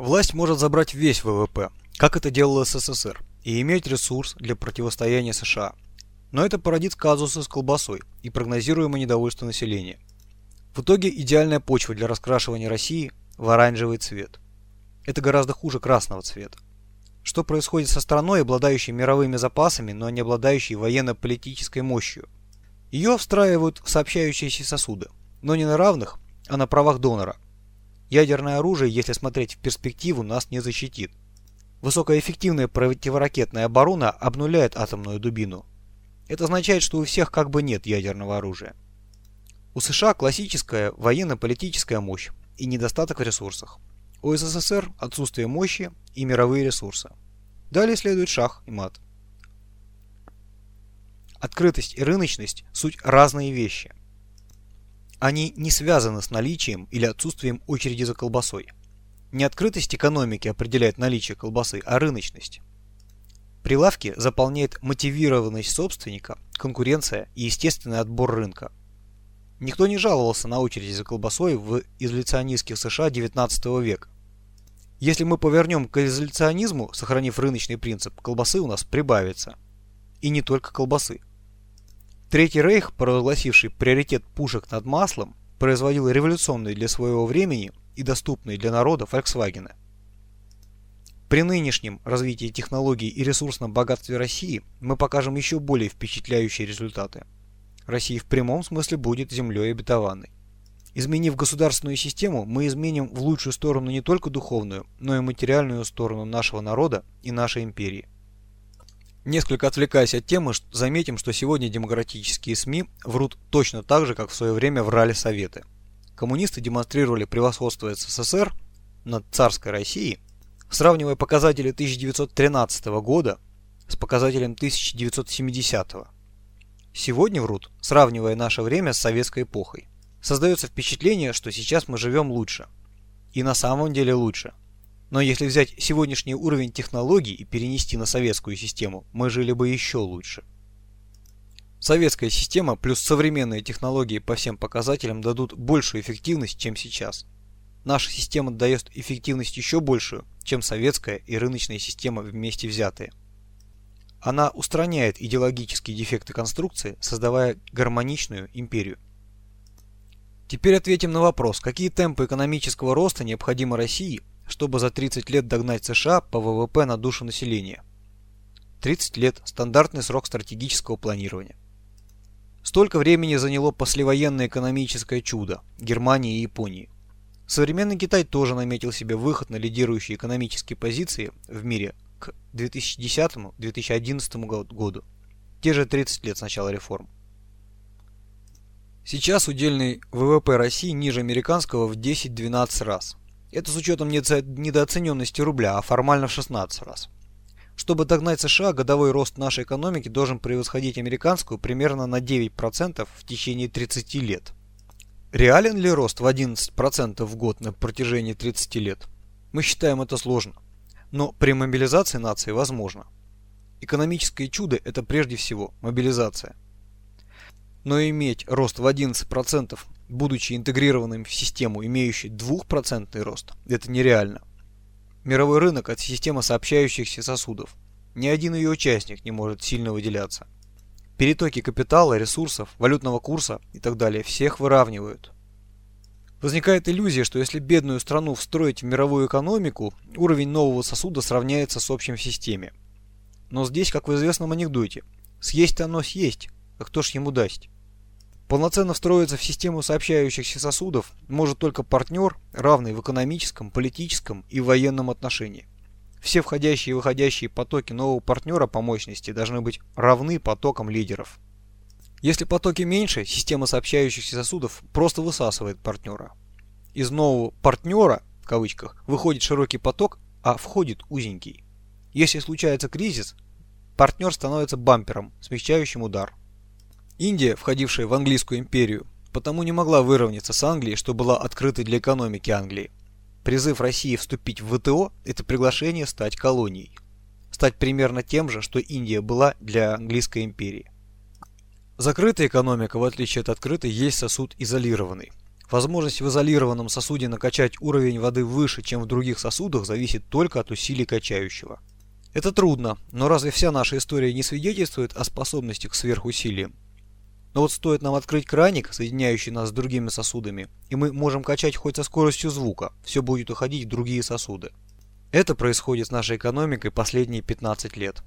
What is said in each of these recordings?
Власть может забрать весь ВВП, как это делал СССР, и иметь ресурс для противостояния США. Но это породит казусы с колбасой и прогнозируемое недовольство населения. В итоге идеальная почва для раскрашивания России в оранжевый цвет. Это гораздо хуже красного цвета. Что происходит со страной, обладающей мировыми запасами, но не обладающей военно-политической мощью? Ее встраивают в сообщающиеся сосуды, но не на равных, а на правах донора. Ядерное оружие, если смотреть в перспективу, нас не защитит. Высокоэффективная противоракетная оборона обнуляет атомную дубину. Это означает, что у всех как бы нет ядерного оружия. У США классическая военно-политическая мощь и недостаток в ресурсах. У СССР отсутствие мощи и мировые ресурсы. Далее следует шах и мат. Открытость и рыночность – суть разные вещи. Они не связаны с наличием или отсутствием очереди за колбасой. Не открытость экономики определяет наличие колбасы, а рыночность. Прилавки заполняет мотивированность собственника, конкуренция и естественный отбор рынка. Никто не жаловался на очереди за колбасой в изоляционистских США 19 века. Если мы повернем к изоляционизму, сохранив рыночный принцип, колбасы у нас прибавится. И не только колбасы. Третий рейх, провозгласивший приоритет пушек над маслом, производил революционные для своего времени и доступные для народа Volkswagen. При нынешнем развитии технологий и ресурсном богатстве России мы покажем еще более впечатляющие результаты. Россия в прямом смысле будет землей обетованной. Изменив государственную систему, мы изменим в лучшую сторону не только духовную, но и материальную сторону нашего народа и нашей империи. Несколько отвлекаясь от темы, заметим, что сегодня демократические СМИ врут точно так же, как в свое время врали Советы. Коммунисты демонстрировали превосходство СССР над царской Россией, сравнивая показатели 1913 года с показателем 1970 года. Сегодня врут, сравнивая наше время с советской эпохой. Создается впечатление, что сейчас мы живем лучше. И на самом деле лучше. Но если взять сегодняшний уровень технологий и перенести на советскую систему, мы жили бы еще лучше. Советская система плюс современные технологии по всем показателям дадут большую эффективность, чем сейчас. Наша система дает эффективность еще большую, чем советская и рыночная система вместе взятые. Она устраняет идеологические дефекты конструкции, создавая гармоничную империю. Теперь ответим на вопрос, какие темпы экономического роста необходимы России, чтобы за 30 лет догнать США по ВВП на душу населения. 30 лет – стандартный срок стратегического планирования. Столько времени заняло послевоенное экономическое чудо – Германии и Японии. Современный Китай тоже наметил себе выход на лидирующие экономические позиции в мире к 2010-2011 году. Те же 30 лет с начала реформ. Сейчас удельный ВВП России ниже американского в 10-12 раз. Это с учетом недооцененности рубля, а формально в 16 раз. Чтобы догнать США, годовой рост нашей экономики должен превосходить американскую примерно на 9% в течение 30 лет. Реален ли рост в 11% в год на протяжении 30 лет? Мы считаем это сложно. Но при мобилизации нации возможно. Экономическое чудо – это прежде всего мобилизация. Но иметь рост в 11% будучи интегрированным в систему, имеющей 2% рост, это нереально. Мировой рынок – это система сообщающихся сосудов. Ни один ее участник не может сильно выделяться. Перетоки капитала, ресурсов, валютного курса и так далее всех выравнивают. Возникает иллюзия, что если бедную страну встроить в мировую экономику, уровень нового сосуда сравняется с общим в системе. Но здесь, как в известном анекдоте, съесть оно съесть, а кто ж ему даст? Полноценно встроиться в систему сообщающихся сосудов может только партнер, равный в экономическом, политическом и военном отношении. Все входящие и выходящие потоки нового партнера по мощности должны быть равны потокам лидеров. Если потоки меньше, система сообщающихся сосудов просто высасывает партнера. Из нового «партнера» в кавычках выходит широкий поток, а входит узенький. Если случается кризис, партнер становится бампером, смягчающим удар. Индия, входившая в английскую империю, потому не могла выровняться с Англией, что была открытой для экономики Англии. Призыв России вступить в ВТО – это приглашение стать колонией. Стать примерно тем же, что Индия была для английской империи. Закрытая экономика, в отличие от открытой, есть сосуд изолированный. Возможность в изолированном сосуде накачать уровень воды выше, чем в других сосудах, зависит только от усилий качающего. Это трудно, но разве вся наша история не свидетельствует о способности к сверхусилиям? Но вот стоит нам открыть краник, соединяющий нас с другими сосудами, и мы можем качать хоть со скоростью звука, все будет уходить в другие сосуды. Это происходит с нашей экономикой последние 15 лет.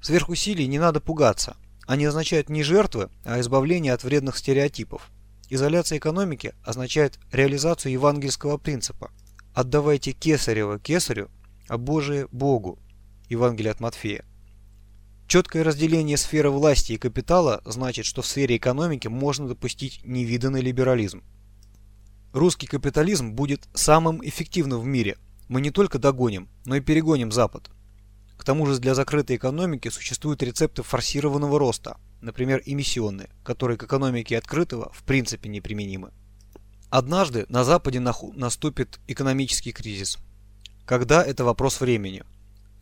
Сверхусилий не надо пугаться. Они означают не жертвы, а избавление от вредных стереотипов. Изоляция экономики означает реализацию евангельского принципа. Отдавайте кесарево кесарю, а Божие Богу. Евангелие от Матфея. Четкое разделение сферы власти и капитала значит, что в сфере экономики можно допустить невиданный либерализм. Русский капитализм будет самым эффективным в мире. Мы не только догоним, но и перегоним Запад. К тому же для закрытой экономики существуют рецепты форсированного роста, например, эмиссионные, которые к экономике открытого в принципе неприменимы. Однажды на Западе наступит экономический кризис. Когда – это вопрос времени.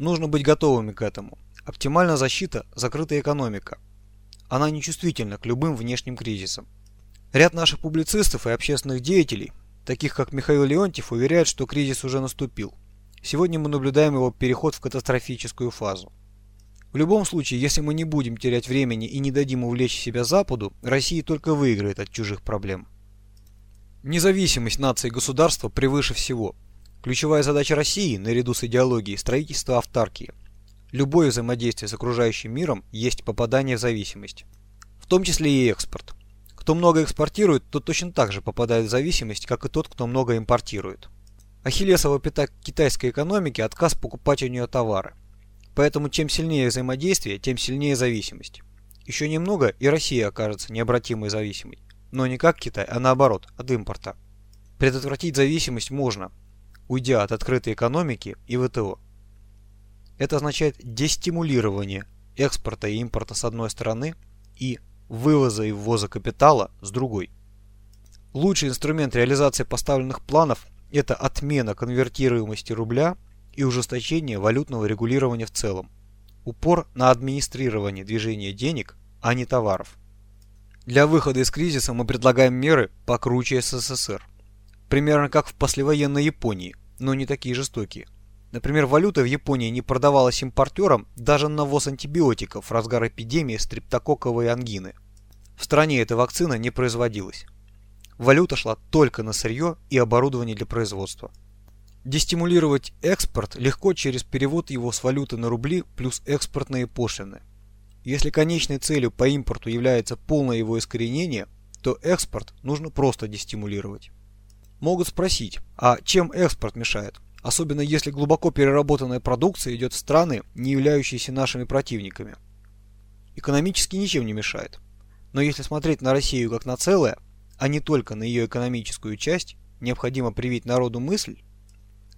Нужно быть готовыми к этому. Оптимальная защита – закрытая экономика. Она нечувствительна к любым внешним кризисам. Ряд наших публицистов и общественных деятелей, таких как Михаил Леонтьев, уверяют, что кризис уже наступил. Сегодня мы наблюдаем его переход в катастрофическую фазу. В любом случае, если мы не будем терять времени и не дадим увлечь себя Западу, Россия только выиграет от чужих проблем. Независимость нации и государства превыше всего. Ключевая задача России, наряду с идеологией, строительство автаркии. Любое взаимодействие с окружающим миром есть попадание в зависимость. В том числе и экспорт. Кто много экспортирует, тот точно так же попадает в зависимость, как и тот, кто много импортирует. Ахиллесова пята китайской экономики – отказ покупать у нее товары. Поэтому чем сильнее взаимодействие, тем сильнее зависимость. Еще немного, и Россия окажется необратимой зависимой. Но не как Китай, а наоборот, от импорта. Предотвратить зависимость можно, уйдя от открытой экономики и ВТО. Это означает дестимулирование экспорта и импорта с одной стороны и вывоза и ввоза капитала с другой. Лучший инструмент реализации поставленных планов это отмена конвертируемости рубля и ужесточение валютного регулирования в целом. Упор на администрирование движения денег, а не товаров. Для выхода из кризиса мы предлагаем меры покруче СССР. Примерно как в послевоенной Японии, но не такие жестокие. Например, валюта в Японии не продавалась импортерам даже на ввоз антибиотиков в разгар эпидемии стрептококковой ангины. В стране эта вакцина не производилась. Валюта шла только на сырье и оборудование для производства. Дестимулировать экспорт легко через перевод его с валюты на рубли плюс экспортные пошлины. Если конечной целью по импорту является полное его искоренение, то экспорт нужно просто дестимулировать. Могут спросить, а чем экспорт мешает? Особенно если глубоко переработанная продукция идет в страны, не являющиеся нашими противниками. Экономически ничем не мешает. Но если смотреть на Россию как на целое, а не только на ее экономическую часть, необходимо привить народу мысль,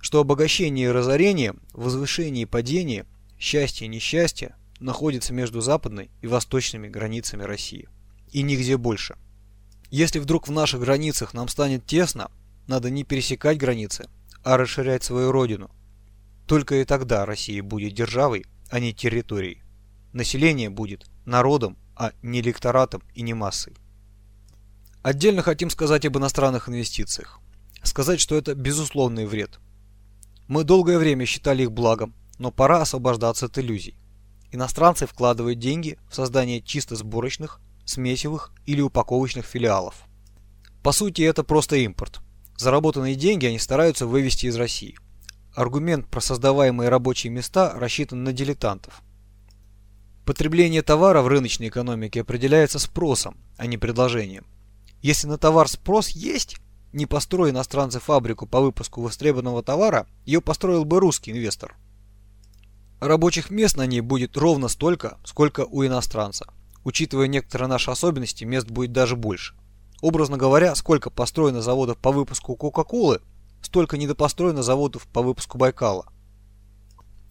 что обогащение и разорение, возвышение и падение, счастье и несчастье находятся между западной и восточными границами России. И нигде больше. Если вдруг в наших границах нам станет тесно, надо не пересекать границы, а расширять свою родину. Только и тогда Россия будет державой, а не территорией. Население будет народом, а не электоратом и не массой. Отдельно хотим сказать об иностранных инвестициях. Сказать, что это безусловный вред. Мы долгое время считали их благом, но пора освобождаться от иллюзий. Иностранцы вкладывают деньги в создание чисто сборочных, смесевых или упаковочных филиалов. По сути, это просто импорт. Заработанные деньги они стараются вывести из России. Аргумент про создаваемые рабочие места рассчитан на дилетантов. Потребление товара в рыночной экономике определяется спросом, а не предложением. Если на товар спрос есть, не построй иностранцы фабрику по выпуску востребованного товара, ее построил бы русский инвестор. Рабочих мест на ней будет ровно столько, сколько у иностранца. Учитывая некоторые наши особенности, мест будет даже больше. Образно говоря, сколько построено заводов по выпуску Кока-Колы, столько недопостроено заводов по выпуску Байкала.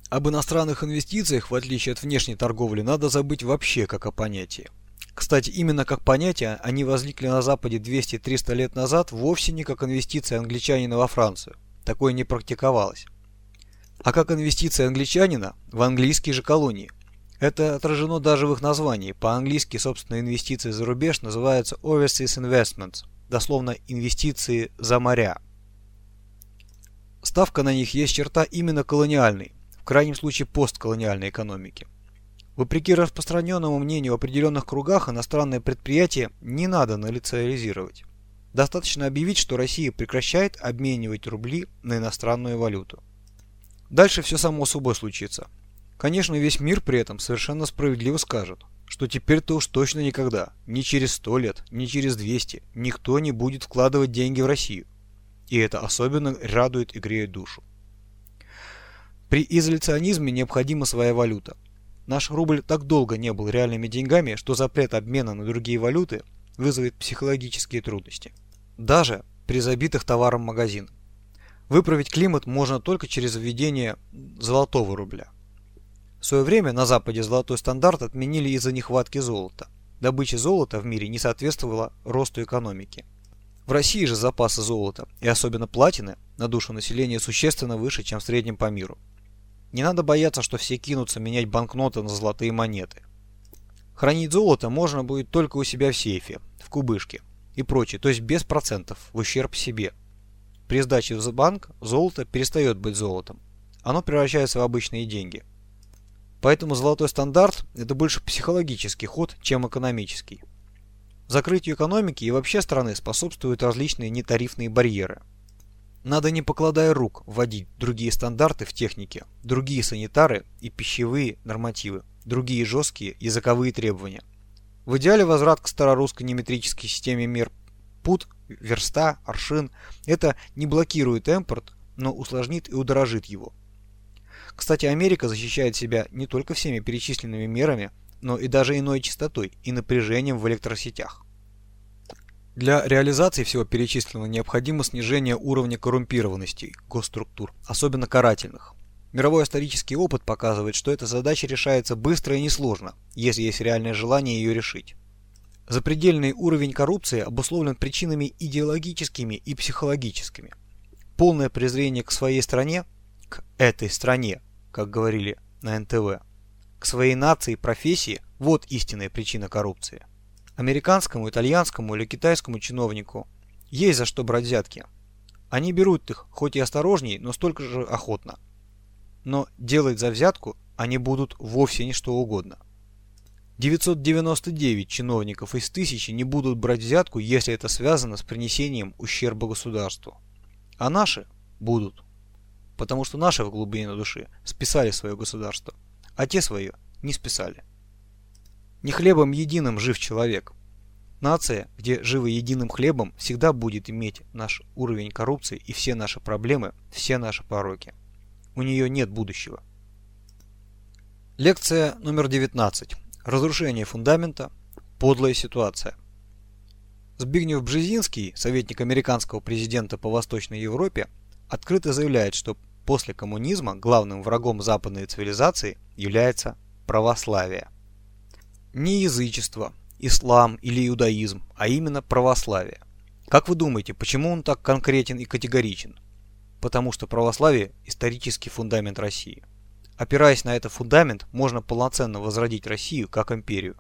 Об иностранных инвестициях, в отличие от внешней торговли, надо забыть вообще как о понятии. Кстати, именно как понятие они возникли на Западе 200-300 лет назад вовсе не как инвестиция англичанина во Францию. Такое не практиковалось. А как инвестиция англичанина в английские же колонии. Это отражено даже в их названии. По-английски, собственно, инвестиции за рубеж называются Overseas Investments, дословно инвестиции за моря. Ставка на них есть черта именно колониальной, в крайнем случае постколониальной экономики. Вопреки распространенному мнению в определенных кругах, иностранные предприятия не надо национализировать. Достаточно объявить, что Россия прекращает обменивать рубли на иностранную валюту. Дальше все само собой случится. Конечно, весь мир при этом совершенно справедливо скажет, что теперь-то уж точно никогда, ни через 100 лет, ни через 200, никто не будет вкладывать деньги в Россию. И это особенно радует и греет душу. При изоляционизме необходима своя валюта. Наш рубль так долго не был реальными деньгами, что запрет обмена на другие валюты вызовет психологические трудности. Даже при забитых товаром магазинах. Выправить климат можно только через введение золотого рубля. В свое время на Западе золотой стандарт отменили из-за нехватки золота. Добыча золота в мире не соответствовала росту экономики. В России же запасы золота, и особенно платины, на душу населения существенно выше, чем в среднем по миру. Не надо бояться, что все кинутся менять банкноты на золотые монеты. Хранить золото можно будет только у себя в сейфе, в кубышке и прочее, то есть без процентов, в ущерб себе. При сдаче в банк золото перестает быть золотом. Оно превращается в обычные деньги. Поэтому золотой стандарт – это больше психологический ход, чем экономический. Закрытию экономики и вообще страны способствуют различные нетарифные барьеры. Надо не покладая рук вводить другие стандарты в технике, другие санитары и пищевые нормативы, другие жесткие языковые требования. В идеале возврат к старорусской неметрической системе мер пут, верста, аршин – это не блокирует импорт, но усложнит и удорожит его. Кстати, Америка защищает себя не только всеми перечисленными мерами, но и даже иной частотой и напряжением в электросетях. Для реализации всего перечисленного необходимо снижение уровня коррумпированности госструктур, особенно карательных. Мировой исторический опыт показывает, что эта задача решается быстро и несложно, если есть реальное желание ее решить. Запредельный уровень коррупции обусловлен причинами идеологическими и психологическими. Полное презрение к своей стране, к этой стране, как говорили на НТВ, к своей нации и профессии – вот истинная причина коррупции. Американскому, итальянскому или китайскому чиновнику есть за что брать взятки. Они берут их, хоть и осторожней, но столько же охотно – но делать за взятку они будут вовсе не что угодно. 999 чиновников из тысячи не будут брать взятку, если это связано с принесением ущерба государству. А наши будут. Потому что наши в глубине души списали свое государство, а те свое не списали. Не хлебом единым жив человек. Нация, где живы единым хлебом, всегда будет иметь наш уровень коррупции и все наши проблемы, все наши пороки у нее нет будущего. Лекция номер 19. Разрушение фундамента. Подлая ситуация. Збигнев Бжезинский, советник американского президента по Восточной Европе, открыто заявляет, что после коммунизма главным врагом западной цивилизации является православие. Не язычество, ислам или иудаизм, а именно православие. Как вы думаете, почему он так конкретен и категоричен? потому что православие – исторический фундамент России. Опираясь на этот фундамент, можно полноценно возродить Россию как империю.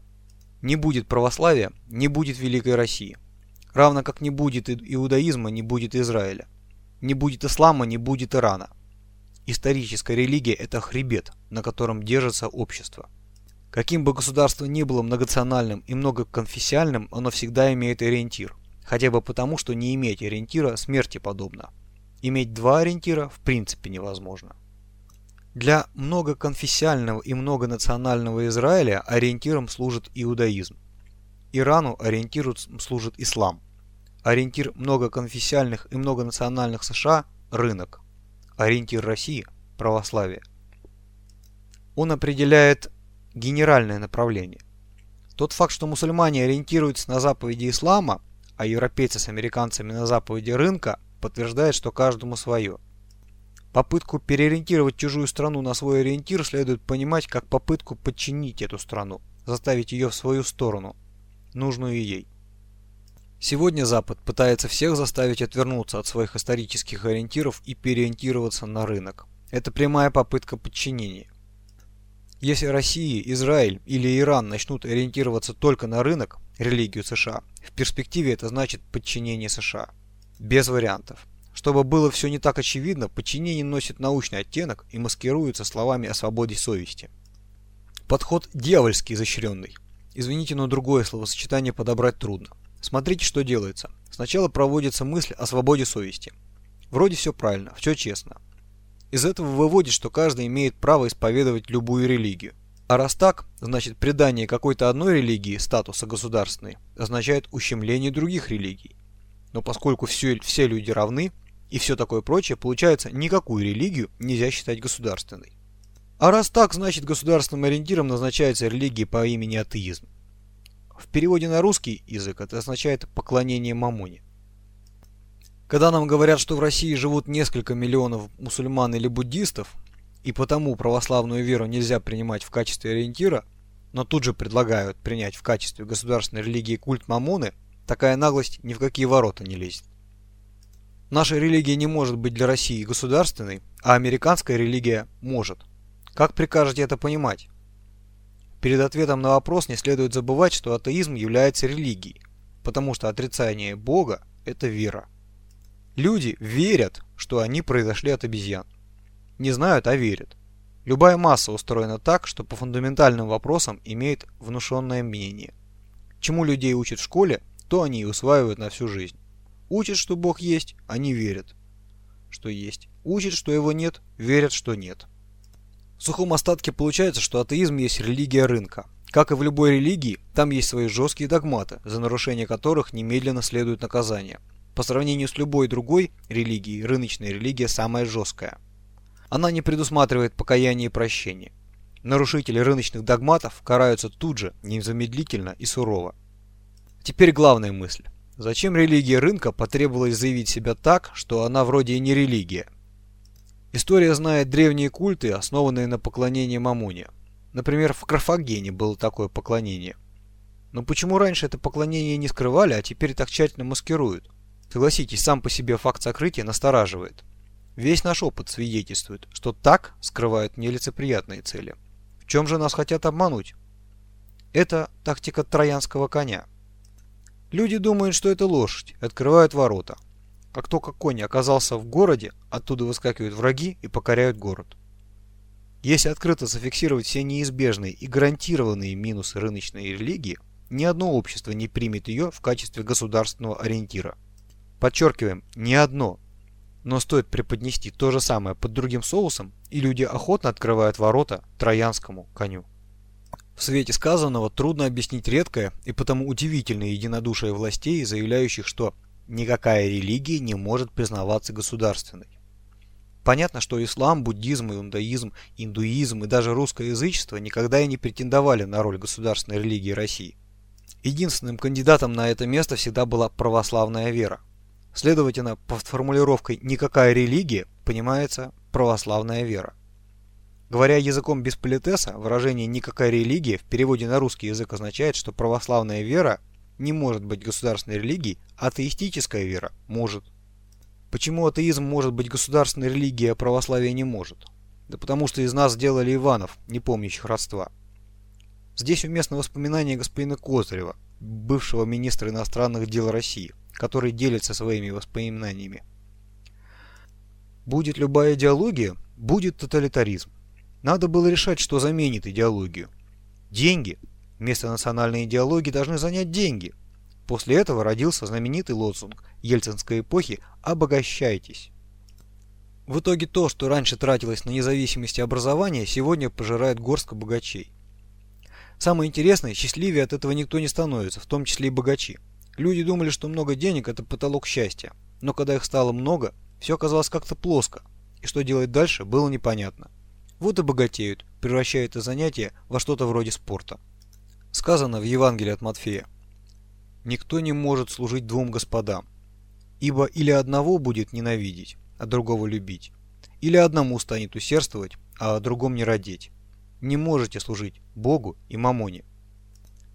Не будет православия, не будет Великой России. Равно как не будет иудаизма, не будет Израиля. Не будет ислама, не будет Ирана. Историческая религия – это хребет, на котором держится общество. Каким бы государство ни было многонациональным и многоконфессиальным, оно всегда имеет ориентир. Хотя бы потому, что не иметь ориентира смерти подобно. Иметь два ориентира в принципе невозможно. Для многоконфессиального и многонационального Израиля ориентиром служит иудаизм. Ирану ориентиром служит ислам. Ориентир многоконфессиальных и многонациональных США – рынок. Ориентир России – православие. Он определяет генеральное направление. Тот факт, что мусульмане ориентируются на заповеди ислама, а европейцы с американцами на заповеди рынка – подтверждает, что каждому свое. Попытку переориентировать чужую страну на свой ориентир следует понимать как попытку подчинить эту страну, заставить ее в свою сторону, нужную ей. Сегодня Запад пытается всех заставить отвернуться от своих исторических ориентиров и переориентироваться на рынок. Это прямая попытка подчинения. Если Россия, Израиль или Иран начнут ориентироваться только на рынок, религию США, в перспективе это значит подчинение США. Без вариантов. Чтобы было все не так очевидно, подчинение носит научный оттенок и маскируется словами о свободе совести. Подход дьявольский изощренный. Извините, но другое словосочетание подобрать трудно. Смотрите, что делается. Сначала проводится мысль о свободе совести. Вроде все правильно, все честно. Из этого выводит, что каждый имеет право исповедовать любую религию. А раз так, значит предание какой-то одной религии статуса государственной означает ущемление других религий. Но поскольку все, все люди равны и все такое прочее, получается, никакую религию нельзя считать государственной. А раз так, значит государственным ориентиром назначается религия по имени атеизм. В переводе на русский язык это означает поклонение мамоне. Когда нам говорят, что в России живут несколько миллионов мусульман или буддистов, и потому православную веру нельзя принимать в качестве ориентира, но тут же предлагают принять в качестве государственной религии культ Мамоны, такая наглость ни в какие ворота не лезет. Наша религия не может быть для России государственной, а американская религия может. Как прикажете это понимать? Перед ответом на вопрос не следует забывать, что атеизм является религией, потому что отрицание Бога – это вера. Люди верят, что они произошли от обезьян. Не знают, а верят. Любая масса устроена так, что по фундаментальным вопросам имеет внушенное мнение. Чему людей учат в школе, то они и усваивают на всю жизнь. Учат, что Бог есть, они верят, что есть. Учат, что его нет, верят, что нет. В сухом остатке получается, что атеизм есть религия рынка. Как и в любой религии, там есть свои жесткие догматы, за нарушение которых немедленно следует наказание. По сравнению с любой другой религией, рыночная религия самая жесткая. Она не предусматривает покаяние и прощение. Нарушители рыночных догматов караются тут же, незамедлительно и сурово. Теперь главная мысль. Зачем религия рынка потребовалось заявить себя так, что она вроде и не религия? История знает древние культы, основанные на поклонении Мамоне. Например, в Карфагене было такое поклонение. Но почему раньше это поклонение не скрывали, а теперь так тщательно маскируют? Согласитесь, сам по себе факт сокрытия настораживает. Весь наш опыт свидетельствует, что так скрывают нелицеприятные цели. В чем же нас хотят обмануть? Это тактика троянского коня. Люди думают, что это лошадь, открывают ворота. Как только конь оказался в городе, оттуда выскакивают враги и покоряют город. Если открыто зафиксировать все неизбежные и гарантированные минусы рыночной религии, ни одно общество не примет ее в качестве государственного ориентира. Подчеркиваем, не одно. Но стоит преподнести то же самое под другим соусом, и люди охотно открывают ворота троянскому коню. В свете сказанного трудно объяснить редкое и потому удивительное единодушие властей, заявляющих, что никакая религия не может признаваться государственной. Понятно, что ислам, буддизм, иудаизм, индуизм и даже русскоязычество никогда и не претендовали на роль государственной религии России. Единственным кандидатом на это место всегда была православная вера. Следовательно, под формулировкой «никакая религия» понимается православная вера. Говоря языком без политеса, выражение «никакая религия» в переводе на русский язык означает, что православная вера не может быть государственной религией, атеистическая вера может. Почему атеизм может быть государственной религией, а православие не может? Да потому что из нас сделали Иванов, не помнящих родства. Здесь уместно воспоминание господина Козырева, бывшего министра иностранных дел России, который делится своими воспоминаниями. Будет любая идеология, будет тоталитаризм. Надо было решать, что заменит идеологию. Деньги. Вместо национальной идеологии должны занять деньги. После этого родился знаменитый лозунг ельцинской эпохи «Обогащайтесь». В итоге то, что раньше тратилось на независимость и образование, сегодня пожирает горстка богачей. Самое интересное, счастливее от этого никто не становится, в том числе и богачи. Люди думали, что много денег – это потолок счастья. Но когда их стало много, все оказалось как-то плоско. И что делать дальше, было непонятно. Вот и богатеют, превращая это занятие во что-то вроде спорта. Сказано в Евангелии от Матфея. «Никто не может служить двум господам, ибо или одного будет ненавидеть, а другого любить, или одному станет усердствовать, а о другом не родить. Не можете служить Богу и Мамоне».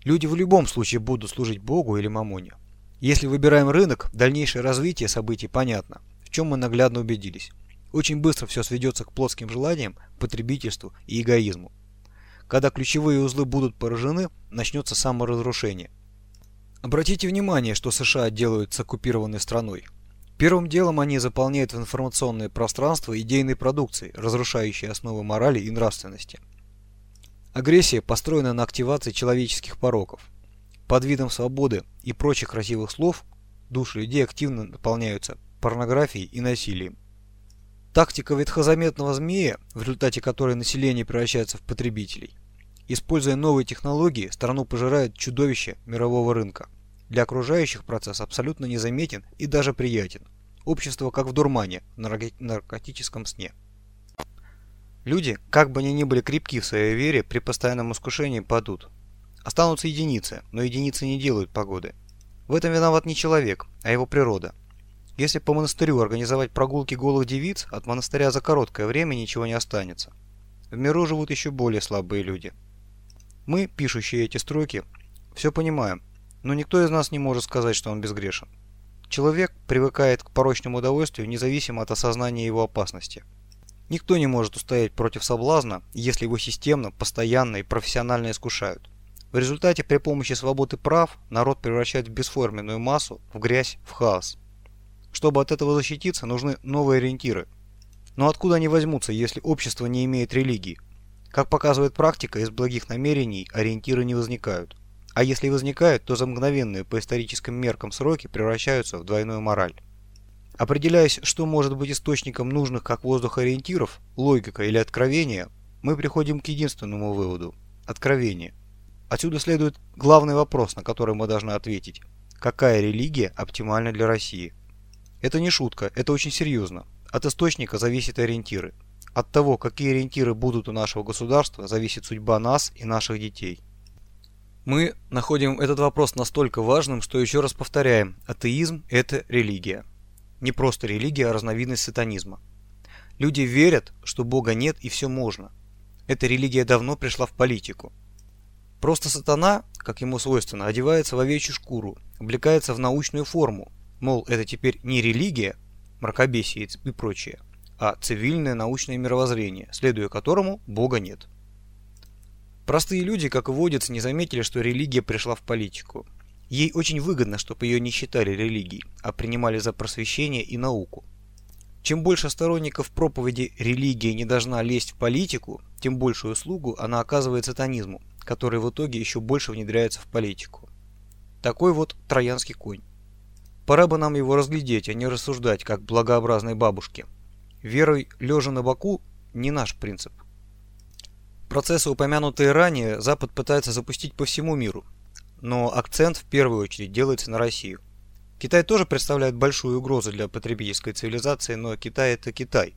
Люди в любом случае будут служить Богу или Мамоне. Если выбираем рынок, дальнейшее развитие событий понятно, в чем мы наглядно убедились. Очень быстро все сведется к плотским желаниям, потребительству и эгоизму. Когда ключевые узлы будут поражены, начнется саморазрушение. Обратите внимание, что США делают с оккупированной страной. Первым делом они заполняют в информационное пространство идейной продукцией, разрушающей основы морали и нравственности. Агрессия построена на активации человеческих пороков. Под видом свободы и прочих красивых слов души людей активно наполняются порнографией и насилием. Тактика ветхозаметного змея, в результате которой население превращается в потребителей. Используя новые технологии, страну пожирает чудовище мирового рынка. Для окружающих процесс абсолютно незаметен и даже приятен. Общество как в дурмане, в наркотическом сне. Люди, как бы они ни были крепки в своей вере, при постоянном искушении падут. Останутся единицы, но единицы не делают погоды. В этом виноват не человек, а его природа. Если по монастырю организовать прогулки голых девиц, от монастыря за короткое время ничего не останется. В миру живут еще более слабые люди. Мы, пишущие эти строки, все понимаем, но никто из нас не может сказать, что он безгрешен. Человек привыкает к порочному удовольствию независимо от осознания его опасности – Никто не может устоять против соблазна, если его системно, постоянно и профессионально искушают. В результате при помощи свободы прав народ превращает в бесформенную массу, в грязь, в хаос. Чтобы от этого защититься, нужны новые ориентиры. Но откуда они возьмутся, если общество не имеет религии? Как показывает практика, из благих намерений ориентиры не возникают. А если возникают, то за мгновенные по историческим меркам сроки превращаются в двойную мораль. Определяясь, что может быть источником нужных как воздух ориентиров, логика или откровение, мы приходим к единственному выводу – откровение. Отсюда следует главный вопрос, на который мы должны ответить. Какая религия оптимальна для России? Это не шутка, это очень серьезно. От источника зависят ориентиры. От того, какие ориентиры будут у нашего государства, зависит судьба нас и наших детей. Мы находим этот вопрос настолько важным, что еще раз повторяем, атеизм – это религия не просто религия, а разновидность сатанизма. Люди верят, что Бога нет и все можно. Эта религия давно пришла в политику. Просто сатана, как ему свойственно, одевается в овечью шкуру, облекается в научную форму, мол, это теперь не религия, мракобесие и прочее, а цивильное научное мировоззрение, следуя которому Бога нет. Простые люди, как и водятся, не заметили, что религия пришла в политику. Ей очень выгодно, чтобы ее не считали религией, а принимали за просвещение и науку. Чем больше сторонников проповеди «религия не должна лезть в политику», тем большую услугу она оказывает сатанизму, который в итоге еще больше внедряется в политику. Такой вот троянский конь. Пора бы нам его разглядеть, а не рассуждать, как благообразной бабушке. Верой лежа на боку не наш принцип. Процессы, упомянутые ранее, Запад пытается запустить по всему миру, но акцент в первую очередь делается на Россию. Китай тоже представляет большую угрозу для потребительской цивилизации, но Китай это Китай,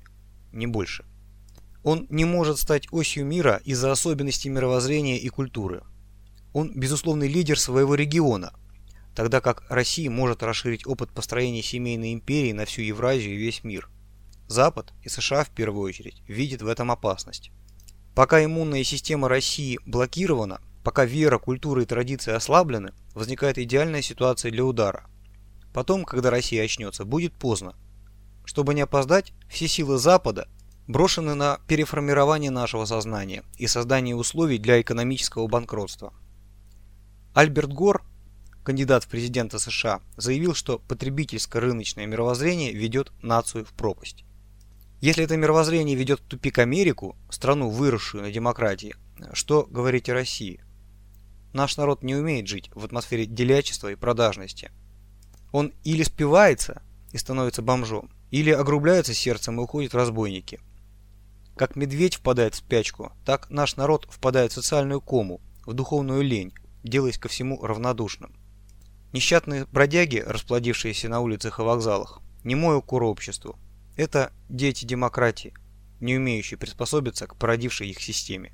не больше. Он не может стать осью мира из-за особенностей мировоззрения и культуры. Он безусловный лидер своего региона, тогда как Россия может расширить опыт построения семейной империи на всю Евразию и весь мир. Запад и США в первую очередь видят в этом опасность. Пока иммунная система России блокирована, Пока вера, культура и традиции ослаблены, возникает идеальная ситуация для удара. Потом, когда Россия очнется, будет поздно. Чтобы не опоздать, все силы Запада брошены на переформирование нашего сознания и создание условий для экономического банкротства. Альберт Гор, кандидат в президенты США, заявил, что потребительско-рыночное мировоззрение ведет нацию в пропасть. Если это мировоззрение ведет в тупик Америку, страну, выросшую на демократии, что говорить о России? Наш народ не умеет жить в атмосфере делячества и продажности. Он или спивается и становится бомжом, или огрубляется сердцем и уходит в разбойники. Как медведь впадает в спячку, так наш народ впадает в социальную кому, в духовную лень, делаясь ко всему равнодушным. Несчастные бродяги, расплодившиеся на улицах и вокзалах, не мой укор обществу. Это дети демократии, не умеющие приспособиться к породившей их системе.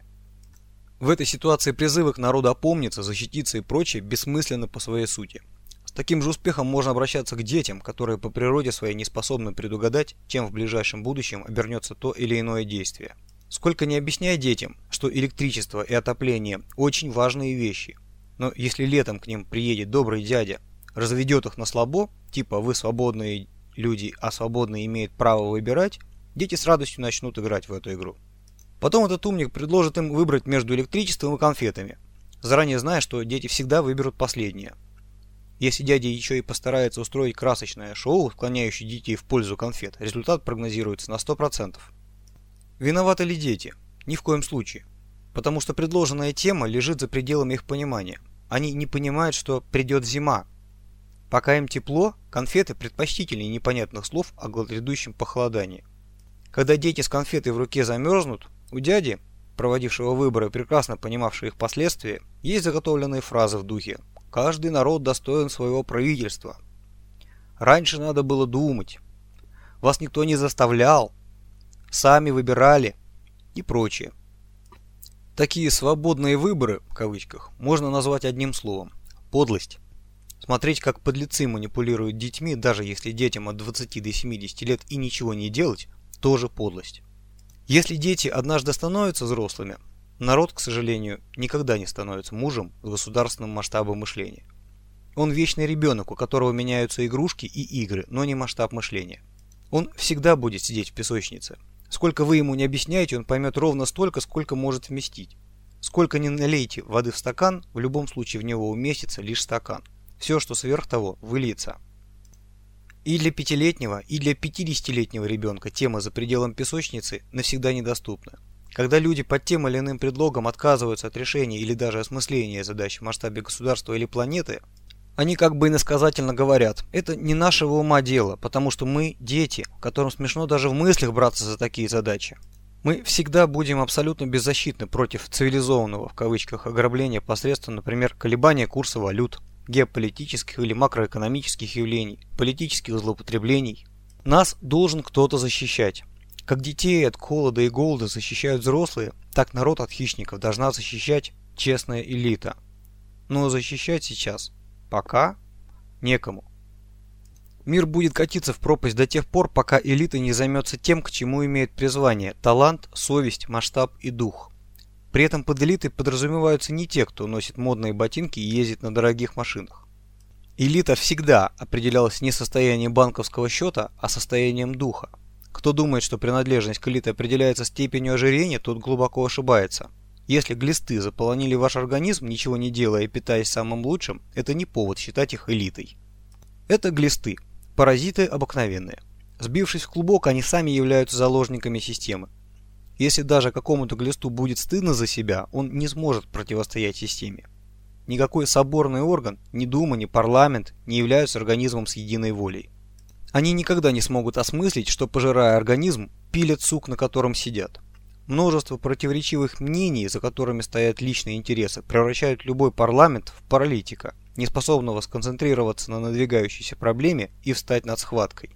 В этой ситуации призывы к народу опомниться, защититься и прочее бессмысленны по своей сути. С таким же успехом можно обращаться к детям, которые по природе своей не способны предугадать, чем в ближайшем будущем обернется то или иное действие. Сколько не объясняй детям, что электричество и отопление очень важные вещи, но если летом к ним приедет добрый дядя, разведет их на слабо, типа вы свободные люди, а свободные имеют право выбирать, дети с радостью начнут играть в эту игру. Потом этот умник предложит им выбрать между электричеством и конфетами, заранее зная, что дети всегда выберут последнее. Если дядя еще и постарается устроить красочное шоу, склоняющее детей в пользу конфет, результат прогнозируется на 100%. Виноваты ли дети? Ни в коем случае. Потому что предложенная тема лежит за пределами их понимания. Они не понимают, что придет зима. Пока им тепло, конфеты предпочтительнее непонятных слов о грядущем похолодании. Когда дети с конфетой в руке замерзнут, у дяди, проводившего выборы, прекрасно понимавшего их последствия, есть заготовленные фразы в духе Каждый народ достоин своего правительства. Раньше надо было думать. Вас никто не заставлял. Сами выбирали. И прочее. Такие «свободные выборы» в кавычках можно назвать одним словом – подлость. Смотреть, как подлецы манипулируют детьми, даже если детям от 20 до 70 лет и ничего не делать, тоже подлость. Если дети однажды становятся взрослыми, Народ, к сожалению, никогда не становится мужем с государственным масштабом мышления. Он вечный ребенок, у которого меняются игрушки и игры, но не масштаб мышления. Он всегда будет сидеть в песочнице. Сколько вы ему не объясняете, он поймет ровно столько, сколько может вместить. Сколько не налейте воды в стакан, в любом случае в него уместится лишь стакан. Все, что сверх того, выльется. И для пятилетнего, и для пятидесятилетнего ребенка тема за пределом песочницы навсегда недоступна. Когда люди под тем или иным предлогом отказываются от решения или даже осмысления задач в масштабе государства или планеты, они как бы иносказательно говорят, это не нашего ума дело, потому что мы дети, которым смешно даже в мыслях браться за такие задачи. Мы всегда будем абсолютно беззащитны против цивилизованного в кавычках ограбления посредством, например, колебания курса валют, геополитических или макроэкономических явлений, политических злоупотреблений. Нас должен кто-то защищать. Как детей от холода и голода защищают взрослые, так народ от хищников должна защищать честная элита. Но защищать сейчас пока некому. Мир будет катиться в пропасть до тех пор, пока элита не займется тем, к чему имеет призвание – талант, совесть, масштаб и дух. При этом под элитой подразумеваются не те, кто носит модные ботинки и ездит на дорогих машинах. Элита всегда определялась не состоянием банковского счета, а состоянием духа. Кто думает, что принадлежность к элите определяется степенью ожирения, тот глубоко ошибается. Если глисты заполонили ваш организм, ничего не делая и питаясь самым лучшим, это не повод считать их элитой. Это глисты, паразиты обыкновенные. Сбившись в клубок, они сами являются заложниками системы. Если даже какому-то глисту будет стыдно за себя, он не сможет противостоять системе. Никакой соборный орган, ни дума, ни парламент не являются организмом с единой волей. Они никогда не смогут осмыслить, что, пожирая организм, пилят сук, на котором сидят. Множество противоречивых мнений, за которыми стоят личные интересы, превращают любой парламент в паралитика, неспособного сконцентрироваться на надвигающейся проблеме и встать над схваткой.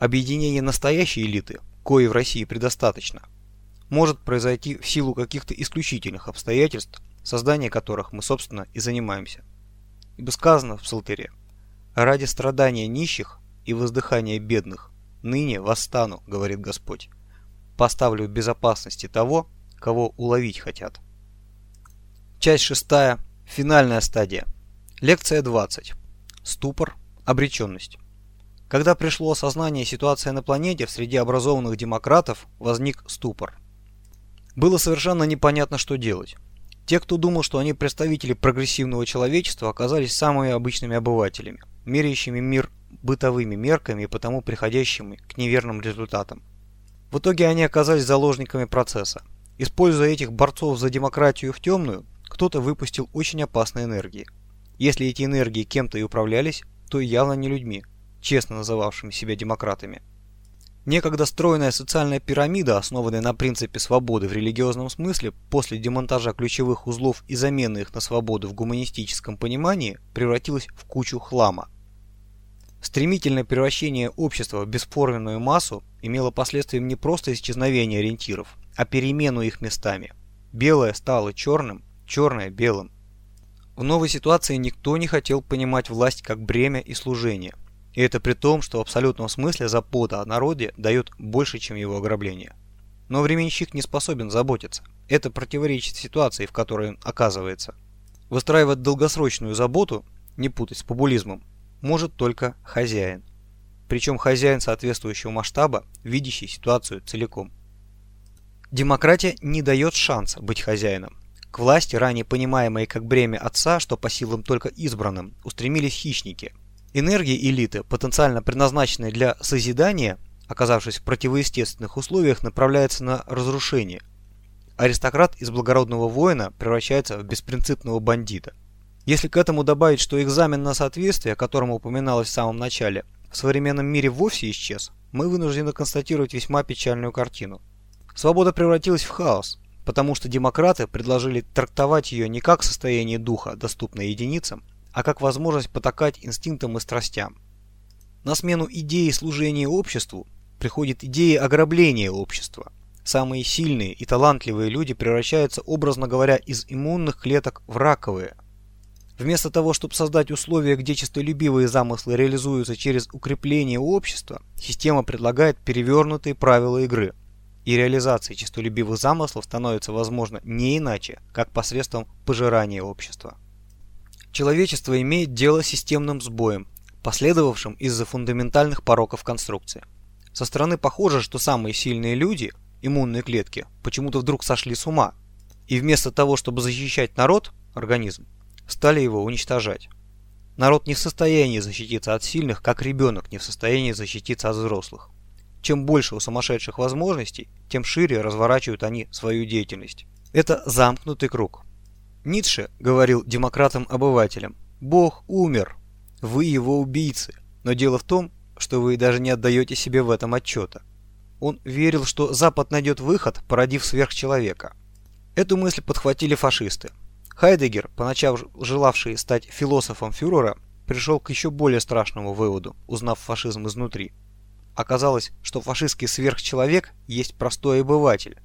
Объединение настоящей элиты, кои в России предостаточно, может произойти в силу каких-то исключительных обстоятельств, создание которых мы, собственно, и занимаемся. Ибо сказано в Псалтыре, ради страдания нищих и воздыхания бедных. Ныне восстану, говорит Господь. Поставлю в безопасности того, кого уловить хотят. Часть шестая. Финальная стадия. Лекция 20. Ступор. Обреченность. Когда пришло осознание ситуации на планете, в среде образованных демократов возник ступор. Было совершенно непонятно, что делать. Те, кто думал, что они представители прогрессивного человечества, оказались самыми обычными обывателями, меряющими мир бытовыми мерками и потому приходящими к неверным результатам. В итоге они оказались заложниками процесса. Используя этих борцов за демократию в темную, кто-то выпустил очень опасные энергии. Если эти энергии кем-то и управлялись, то явно не людьми, честно называвшими себя демократами. Некогда стройная социальная пирамида, основанная на принципе свободы в религиозном смысле, после демонтажа ключевых узлов и замены их на свободу в гуманистическом понимании, превратилась в кучу хлама – Стремительное превращение общества в бесформенную массу имело последствием не просто исчезновение ориентиров, а перемену их местами. Белое стало черным, черное – белым. В новой ситуации никто не хотел понимать власть как бремя и служение. И это при том, что в абсолютном смысле забота о народе дает больше, чем его ограбление. Но временщик не способен заботиться. Это противоречит ситуации, в которой он оказывается. Выстраивать долгосрочную заботу, не путать с популизмом, может только хозяин. Причем хозяин соответствующего масштаба, видящий ситуацию целиком. Демократия не дает шанса быть хозяином. К власти, ранее понимаемой как бремя отца, что по силам только избранным, устремились хищники. Энергия элиты, потенциально предназначенная для созидания, оказавшись в противоестественных условиях, направляется на разрушение. Аристократ из благородного воина превращается в беспринципного бандита. Если к этому добавить, что экзамен на соответствие, о котором упоминалось в самом начале, в современном мире вовсе исчез, мы вынуждены констатировать весьма печальную картину. Свобода превратилась в хаос, потому что демократы предложили трактовать ее не как состояние духа, доступное единицам, а как возможность потакать инстинктам и страстям. На смену идеи служения обществу приходит идея ограбления общества. Самые сильные и талантливые люди превращаются, образно говоря, из иммунных клеток в раковые. Вместо того, чтобы создать условия, где честолюбивые замыслы реализуются через укрепление общества, система предлагает перевернутые правила игры. И реализация честолюбивых замыслов становится возможно не иначе, как посредством пожирания общества. Человечество имеет дело с системным сбоем, последовавшим из-за фундаментальных пороков конструкции. Со стороны похоже, что самые сильные люди, иммунные клетки, почему-то вдруг сошли с ума, и вместо того, чтобы защищать народ, организм, стали его уничтожать. Народ не в состоянии защититься от сильных, как ребенок не в состоянии защититься от взрослых. Чем больше у сумасшедших возможностей, тем шире разворачивают они свою деятельность. Это замкнутый круг. Ницше говорил демократам-обывателям, «Бог умер, вы его убийцы, но дело в том, что вы даже не отдаете себе в этом отчета». Он верил, что Запад найдет выход, породив сверхчеловека. Эту мысль подхватили фашисты. Хайдегер, поначалу желавший стать философом фюрера, пришел к еще более страшному выводу, узнав фашизм изнутри. Оказалось, что фашистский сверхчеловек есть простой обыватель.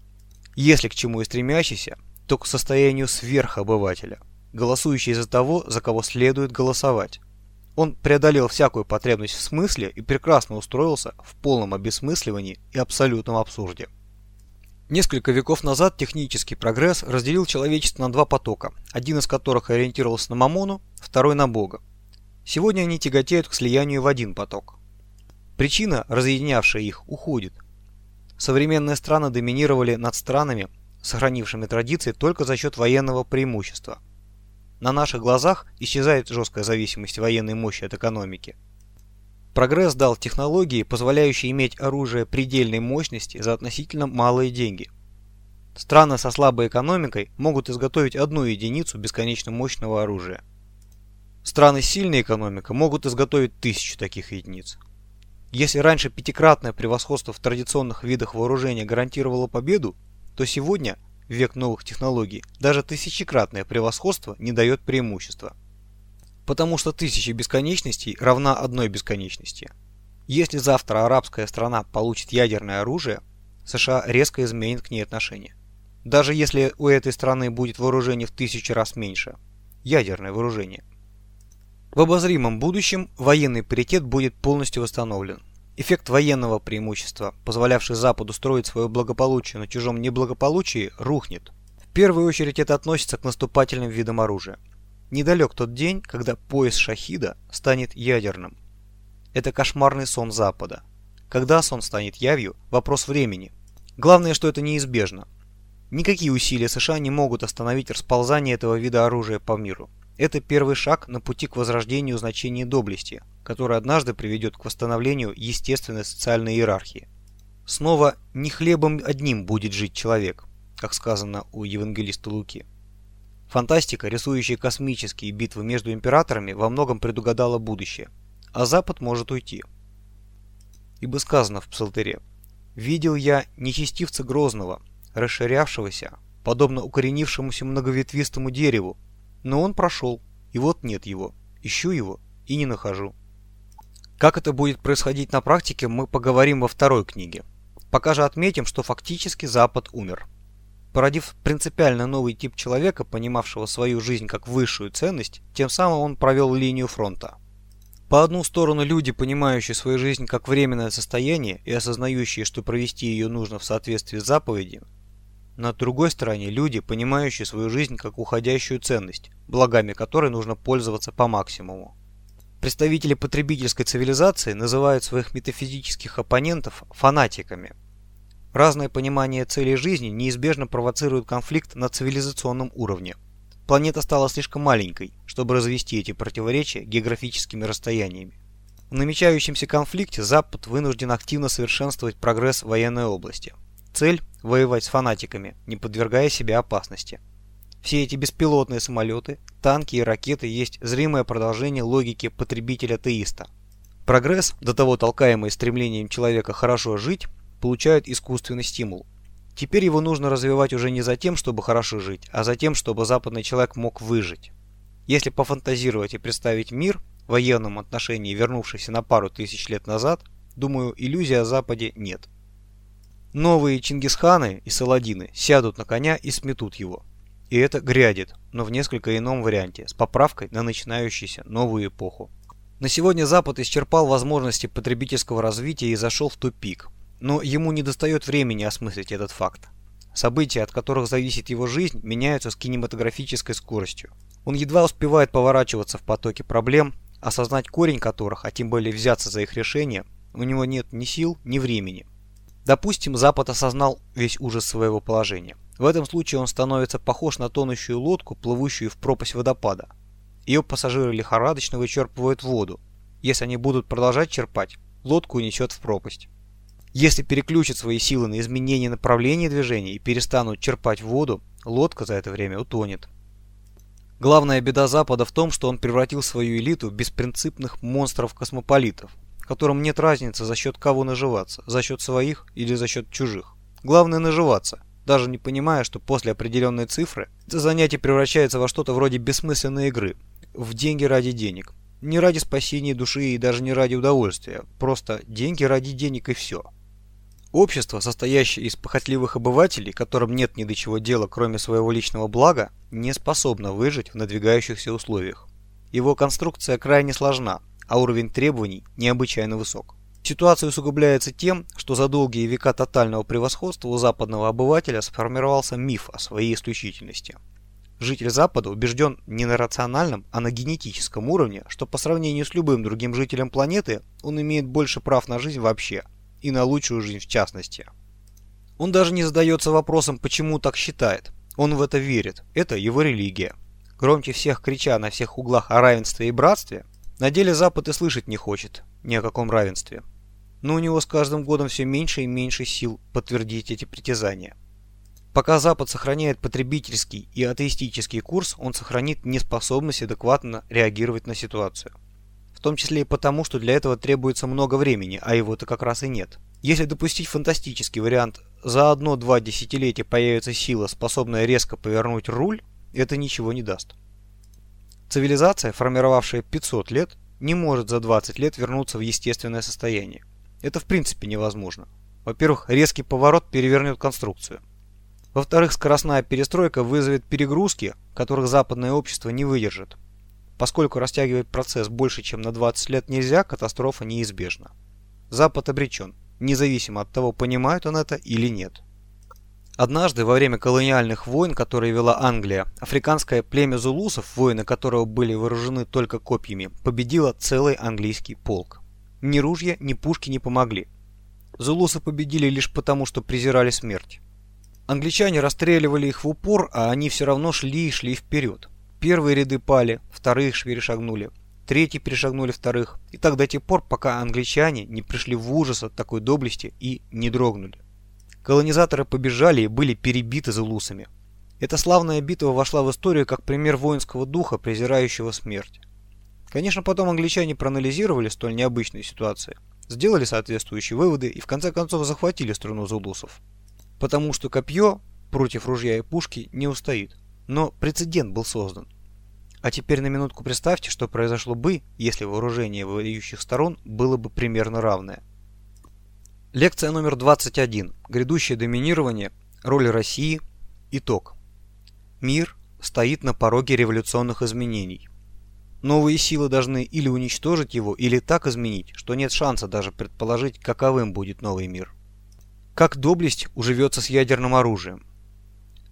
Если к чему и стремящийся, то к состоянию сверхобывателя, голосующий за того, за кого следует голосовать. Он преодолел всякую потребность в смысле и прекрасно устроился в полном обесмысливании и абсолютном абсурде. Несколько веков назад технический прогресс разделил человечество на два потока, один из которых ориентировался на Мамону, второй на Бога. Сегодня они тяготеют к слиянию в один поток. Причина, разъединявшая их, уходит. Современные страны доминировали над странами, сохранившими традиции только за счет военного преимущества. На наших глазах исчезает жесткая зависимость военной мощи от экономики. Прогресс дал технологии, позволяющие иметь оружие предельной мощности за относительно малые деньги. Страны со слабой экономикой могут изготовить одну единицу бесконечно мощного оружия. Страны с сильной экономикой могут изготовить тысячу таких единиц. Если раньше пятикратное превосходство в традиционных видах вооружения гарантировало победу, то сегодня, век новых технологий, даже тысячекратное превосходство не дает преимущества. Потому что тысяча бесконечностей равна одной бесконечности. Если завтра арабская страна получит ядерное оружие, США резко изменит к ней отношение. Даже если у этой страны будет вооружение в тысячу раз меньше. Ядерное вооружение. В обозримом будущем военный паритет будет полностью восстановлен. Эффект военного преимущества, позволявший Западу строить свое благополучие на чужом неблагополучии, рухнет. В первую очередь это относится к наступательным видам оружия. Недалек тот день, когда пояс шахида станет ядерным. Это кошмарный сон Запада. Когда сон станет явью – вопрос времени. Главное, что это неизбежно. Никакие усилия США не могут остановить расползание этого вида оружия по миру. Это первый шаг на пути к возрождению значения доблести, который однажды приведет к восстановлению естественной социальной иерархии. Снова не хлебом одним будет жить человек, как сказано у евангелиста Луки. Фантастика, рисующая космические битвы между императорами, во многом предугадала будущее, а Запад может уйти. Ибо сказано в псалтыре «Видел я нечестивца грозного, расширявшегося, подобно укоренившемуся многоветвистому дереву, но он прошел, и вот нет его. Ищу его и не нахожу. Как это будет происходить на практике, мы поговорим во второй книге. Пока же отметим, что фактически Запад умер. Породив принципиально новый тип человека, понимавшего свою жизнь как высшую ценность, тем самым он провел линию фронта. По одну сторону люди, понимающие свою жизнь как временное состояние и осознающие, что провести ее нужно в соответствии с заповедью, на другой стороне люди, понимающие свою жизнь как уходящую ценность, благами которой нужно пользоваться по максимуму. Представители потребительской цивилизации называют своих метафизических оппонентов фанатиками. Разное понимание целей жизни неизбежно провоцирует конфликт на цивилизационном уровне. Планета стала слишком маленькой, чтобы развести эти противоречия географическими расстояниями. В намечающемся конфликте Запад вынужден активно совершенствовать прогресс военной области. Цель – воевать с фанатиками, не подвергая себя опасности. Все эти беспилотные самолеты, танки и ракеты есть зримое продолжение логики потребителя-теиста. Прогресс, до того толкаемый стремлением человека хорошо жить, получает искусственный стимул. Теперь его нужно развивать уже не за тем, чтобы хорошо жить, а за тем, чтобы западный человек мог выжить. Если пофантазировать и представить мир, в военном отношении вернувшийся на пару тысяч лет назад, думаю, иллюзии о Западе нет. Новые Чингисханы и Саладины сядут на коня и сметут его. И это грядет, но в несколько ином варианте, с поправкой на начинающуюся новую эпоху. На сегодня Запад исчерпал возможности потребительского развития и зашел в тупик. Но ему не достает времени осмыслить этот факт. События, от которых зависит его жизнь, меняются с кинематографической скоростью. Он едва успевает поворачиваться в потоке проблем, осознать корень которых, а тем более взяться за их решение, у него нет ни сил, ни времени. Допустим, Запад осознал весь ужас своего положения. В этом случае он становится похож на тонущую лодку, плывущую в пропасть водопада. Ее пассажиры лихорадочно вычерпывают воду. Если они будут продолжать черпать, лодку унесет в пропасть. Если переключат свои силы на изменение направления движения и перестанут черпать воду, лодка за это время утонет. Главная беда Запада в том, что он превратил свою элиту в беспринципных монстров-космополитов, которым нет разницы за счет кого наживаться, за счет своих или за счет чужих. Главное наживаться, даже не понимая, что после определенной цифры это занятие превращается во что-то вроде бессмысленной игры, в деньги ради денег. Не ради спасения души и даже не ради удовольствия, просто деньги ради денег и все. Общество, состоящее из похотливых обывателей, которым нет ни до чего дела, кроме своего личного блага, не способно выжить в надвигающихся условиях. Его конструкция крайне сложна, а уровень требований необычайно высок. Ситуация усугубляется тем, что за долгие века тотального превосходства у западного обывателя сформировался миф о своей исключительности. Житель Запада убежден не на рациональном, а на генетическом уровне, что по сравнению с любым другим жителем планеты он имеет больше прав на жизнь вообще – и на лучшую жизнь в частности. Он даже не задается вопросом, почему так считает. Он в это верит. Это его религия. Громче всех крича на всех углах о равенстве и братстве, на деле Запад и слышать не хочет ни о каком равенстве. Но у него с каждым годом все меньше и меньше сил подтвердить эти притязания. Пока Запад сохраняет потребительский и атеистический курс, он сохранит неспособность адекватно реагировать на ситуацию. В том числе и потому, что для этого требуется много времени, а его-то как раз и нет. Если допустить фантастический вариант, за одно-два десятилетия появится сила, способная резко повернуть руль, это ничего не даст. Цивилизация, формировавшая 500 лет, не может за 20 лет вернуться в естественное состояние. Это в принципе невозможно. Во-первых, резкий поворот перевернет конструкцию. Во-вторых, скоростная перестройка вызовет перегрузки, которых западное общество не выдержит. Поскольку растягивать процесс больше, чем на 20 лет нельзя, катастрофа неизбежна. Запад обречен, независимо от того, понимает он это или нет. Однажды, во время колониальных войн, которые вела Англия, африканское племя зулусов, воины которого были вооружены только копьями, победило целый английский полк. Ни ружья, ни пушки не помогли. Зулусы победили лишь потому, что презирали смерть. Англичане расстреливали их в упор, а они все равно шли и шли вперед. Первые ряды пали, вторые перешагнули, третьи перешагнули вторых, и так до тех пор, пока англичане не пришли в ужас от такой доблести и не дрогнули. Колонизаторы побежали и были перебиты зулусами. Эта славная битва вошла в историю как пример воинского духа, презирающего смерть. Конечно, потом англичане проанализировали столь необычные ситуации, сделали соответствующие выводы и в конце концов захватили страну зулусов. Потому что копье против ружья и пушки не устоит. Но прецедент был создан. А теперь на минутку представьте, что произошло бы, если вооружение воюющих сторон было бы примерно равное. Лекция номер 21. Грядущее доминирование. Роль России. Итог. Мир стоит на пороге революционных изменений. Новые силы должны или уничтожить его, или так изменить, что нет шанса даже предположить, каковым будет новый мир. Как доблесть уживется с ядерным оружием?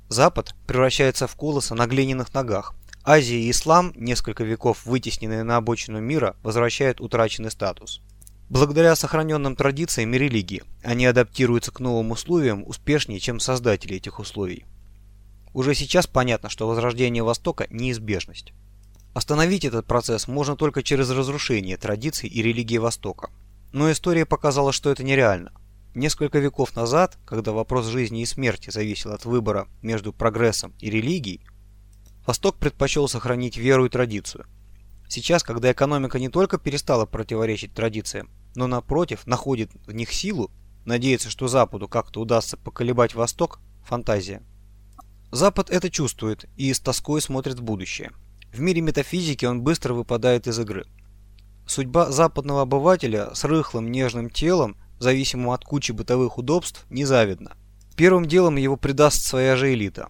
Запад превращается в колоса на глиняных ногах. Азия и ислам, несколько веков вытесненные на обочину мира, возвращают утраченный статус. Благодаря сохраненным традициям и религии, они адаптируются к новым условиям успешнее, чем создатели этих условий. Уже сейчас понятно, что возрождение Востока – неизбежность. Остановить этот процесс можно только через разрушение традиций и религии Востока. Но история показала, что это нереально. Несколько веков назад, когда вопрос жизни и смерти зависел от выбора между прогрессом и религией, Восток предпочел сохранить веру и традицию. Сейчас, когда экономика не только перестала противоречить традициям, но напротив находит в них силу, надеется, что Западу как-то удастся поколебать Восток – фантазия. Запад это чувствует и с тоской смотрит в будущее. В мире метафизики он быстро выпадает из игры. Судьба западного обывателя с рыхлым нежным телом, зависимым от кучи бытовых удобств, незавидна. Первым делом его предаст своя же элита.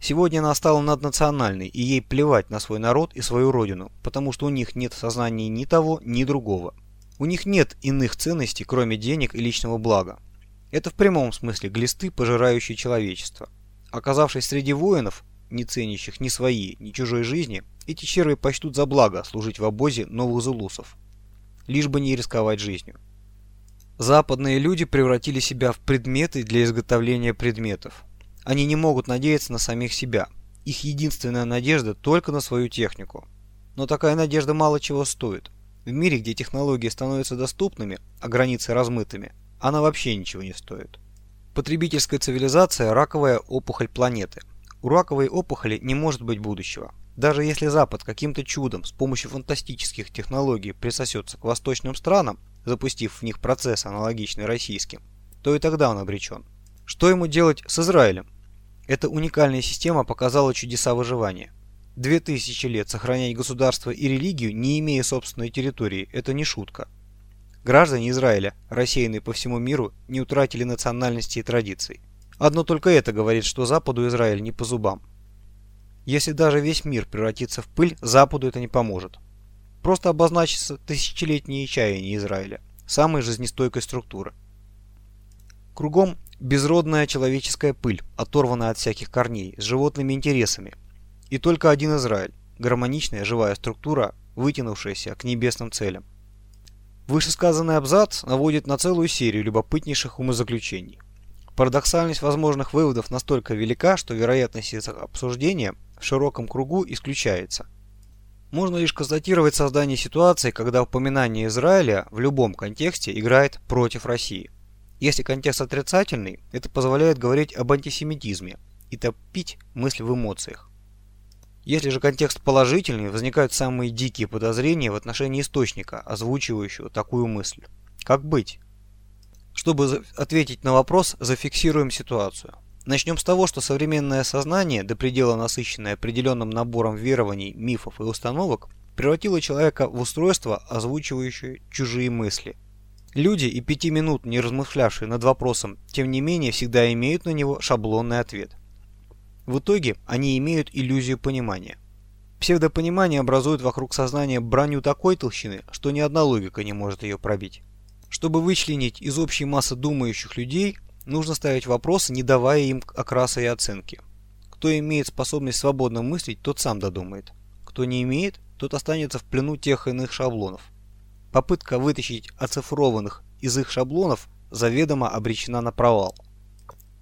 Сегодня она стала наднациональной, и ей плевать на свой народ и свою родину, потому что у них нет в сознании ни того, ни другого. У них нет иных ценностей, кроме денег и личного блага. Это в прямом смысле глисты, пожирающие человечество. Оказавшись среди воинов, не ценящих ни свои, ни чужой жизни, эти черви почтут за благо служить в обозе новых зулусов. Лишь бы не рисковать жизнью. Западные люди превратили себя в предметы для изготовления предметов. Они не могут надеяться на самих себя. Их единственная надежда только на свою технику. Но такая надежда мало чего стоит. В мире, где технологии становятся доступными, а границы размытыми, она вообще ничего не стоит. Потребительская цивилизация – раковая опухоль планеты. У раковой опухоли не может быть будущего. Даже если Запад каким-то чудом с помощью фантастических технологий присосется к восточным странам, запустив в них процесс, аналогичный российским, то и тогда он обречен. Что ему делать с Израилем? Эта уникальная система показала чудеса выживания. Две тысячи лет сохранять государство и религию, не имея собственной территории, это не шутка. Граждане Израиля, рассеянные по всему миру, не утратили национальности и традиций. Одно только это говорит, что Западу Израиль не по зубам. Если даже весь мир превратится в пыль, Западу это не поможет. Просто обозначится тысячелетние чаяния Израиля, самой жизнестойкой структуры. Кругом безродная человеческая пыль, оторванная от всяких корней, с животными интересами, и только один Израиль, гармоничная живая структура, вытянувшаяся к небесным целям. Вышесказанный абзац наводит на целую серию любопытнейших умозаключений. Парадоксальность возможных выводов настолько велика, что вероятность их обсуждения в широком кругу исключается. Можно лишь констатировать создание ситуации, когда упоминание Израиля в любом контексте играет против России. Если контекст отрицательный, это позволяет говорить об антисемитизме и топить мысль в эмоциях. Если же контекст положительный, возникают самые дикие подозрения в отношении источника, озвучивающего такую мысль. Как быть? Чтобы ответить на вопрос, зафиксируем ситуацию. Начнем с того, что современное сознание, до предела насыщенное определенным набором верований, мифов и установок, превратило человека в устройство, озвучивающее чужие мысли. Люди и пяти минут не размышлявшие над вопросом, тем не менее всегда имеют на него шаблонный ответ. В итоге они имеют иллюзию понимания. Псевдопонимание образует вокруг сознания броню такой толщины, что ни одна логика не может ее пробить. Чтобы вычленить из общей массы думающих людей, нужно ставить вопросы, не давая им окраса и оценки. Кто имеет способность свободно мыслить, тот сам додумает. Кто не имеет, тот останется в плену тех иных шаблонов. Попытка вытащить оцифрованных из их шаблонов заведомо обречена на провал.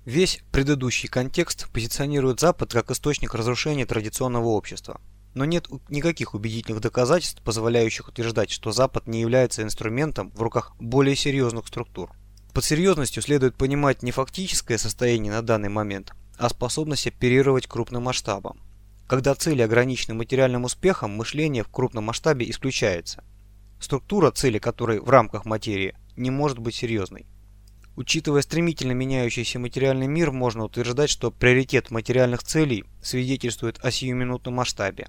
Весь предыдущий контекст позиционирует Запад как источник разрушения традиционного общества. Но нет никаких убедительных доказательств, позволяющих утверждать, что Запад не является инструментом в руках более серьезных структур. Под серьезностью следует понимать не фактическое состояние на данный момент, а способность оперировать крупным масштабом. Когда цели ограничены материальным успехом, мышление в крупном масштабе исключается. Структура цели которой в рамках материи не может быть серьезной. Учитывая стремительно меняющийся материальный мир, можно утверждать, что приоритет материальных целей свидетельствует о сиюминутном масштабе.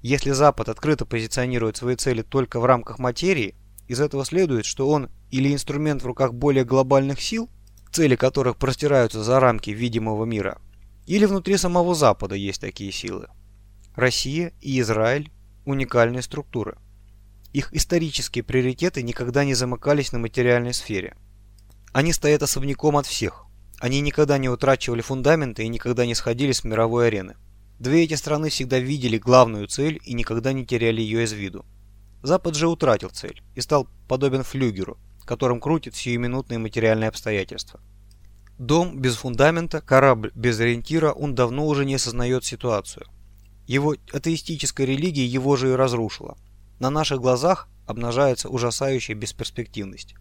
Если Запад открыто позиционирует свои цели только в рамках материи, из этого следует, что он или инструмент в руках более глобальных сил, цели которых простираются за рамки видимого мира, или внутри самого Запада есть такие силы. Россия и Израиль – уникальные структуры. Их исторические приоритеты никогда не замыкались на материальной сфере – они стоят особняком от всех. Они никогда не утрачивали фундамента и никогда не сходили с мировой арены. Две эти страны всегда видели главную цель и никогда не теряли ее из виду. Запад же утратил цель и стал подобен флюгеру, которым крутит сиюминутные материальные обстоятельства. Дом без фундамента, корабль без ориентира, он давно уже не осознает ситуацию. Его атеистическая религия его же и разрушила. На наших глазах обнажается ужасающая бесперспективность.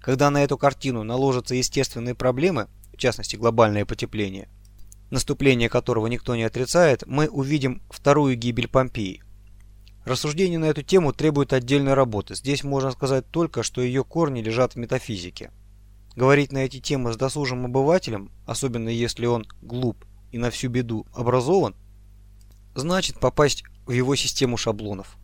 Когда на эту картину наложатся естественные проблемы, в частности глобальное потепление, наступление которого никто не отрицает, мы увидим вторую гибель Помпеи. Рассуждение на эту тему требует отдельной работы. Здесь можно сказать только, что ее корни лежат в метафизике. Говорить на эти темы с досужим обывателем, особенно если он глуп и на всю беду образован, значит попасть в его систему шаблонов.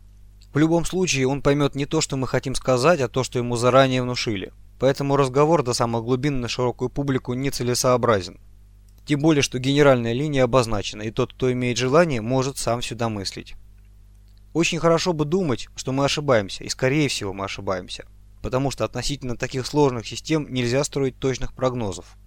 В любом случае он поймет не то, что мы хотим сказать, а то, что ему заранее внушили. Поэтому разговор до самых глубин на широкую публику нецелесообразен. Тем более, что генеральная линия обозначена, и тот, кто имеет желание, может сам сюда мыслить. Очень хорошо бы думать, что мы ошибаемся, и скорее всего мы ошибаемся потому что относительно таких сложных систем нельзя строить точных прогнозов.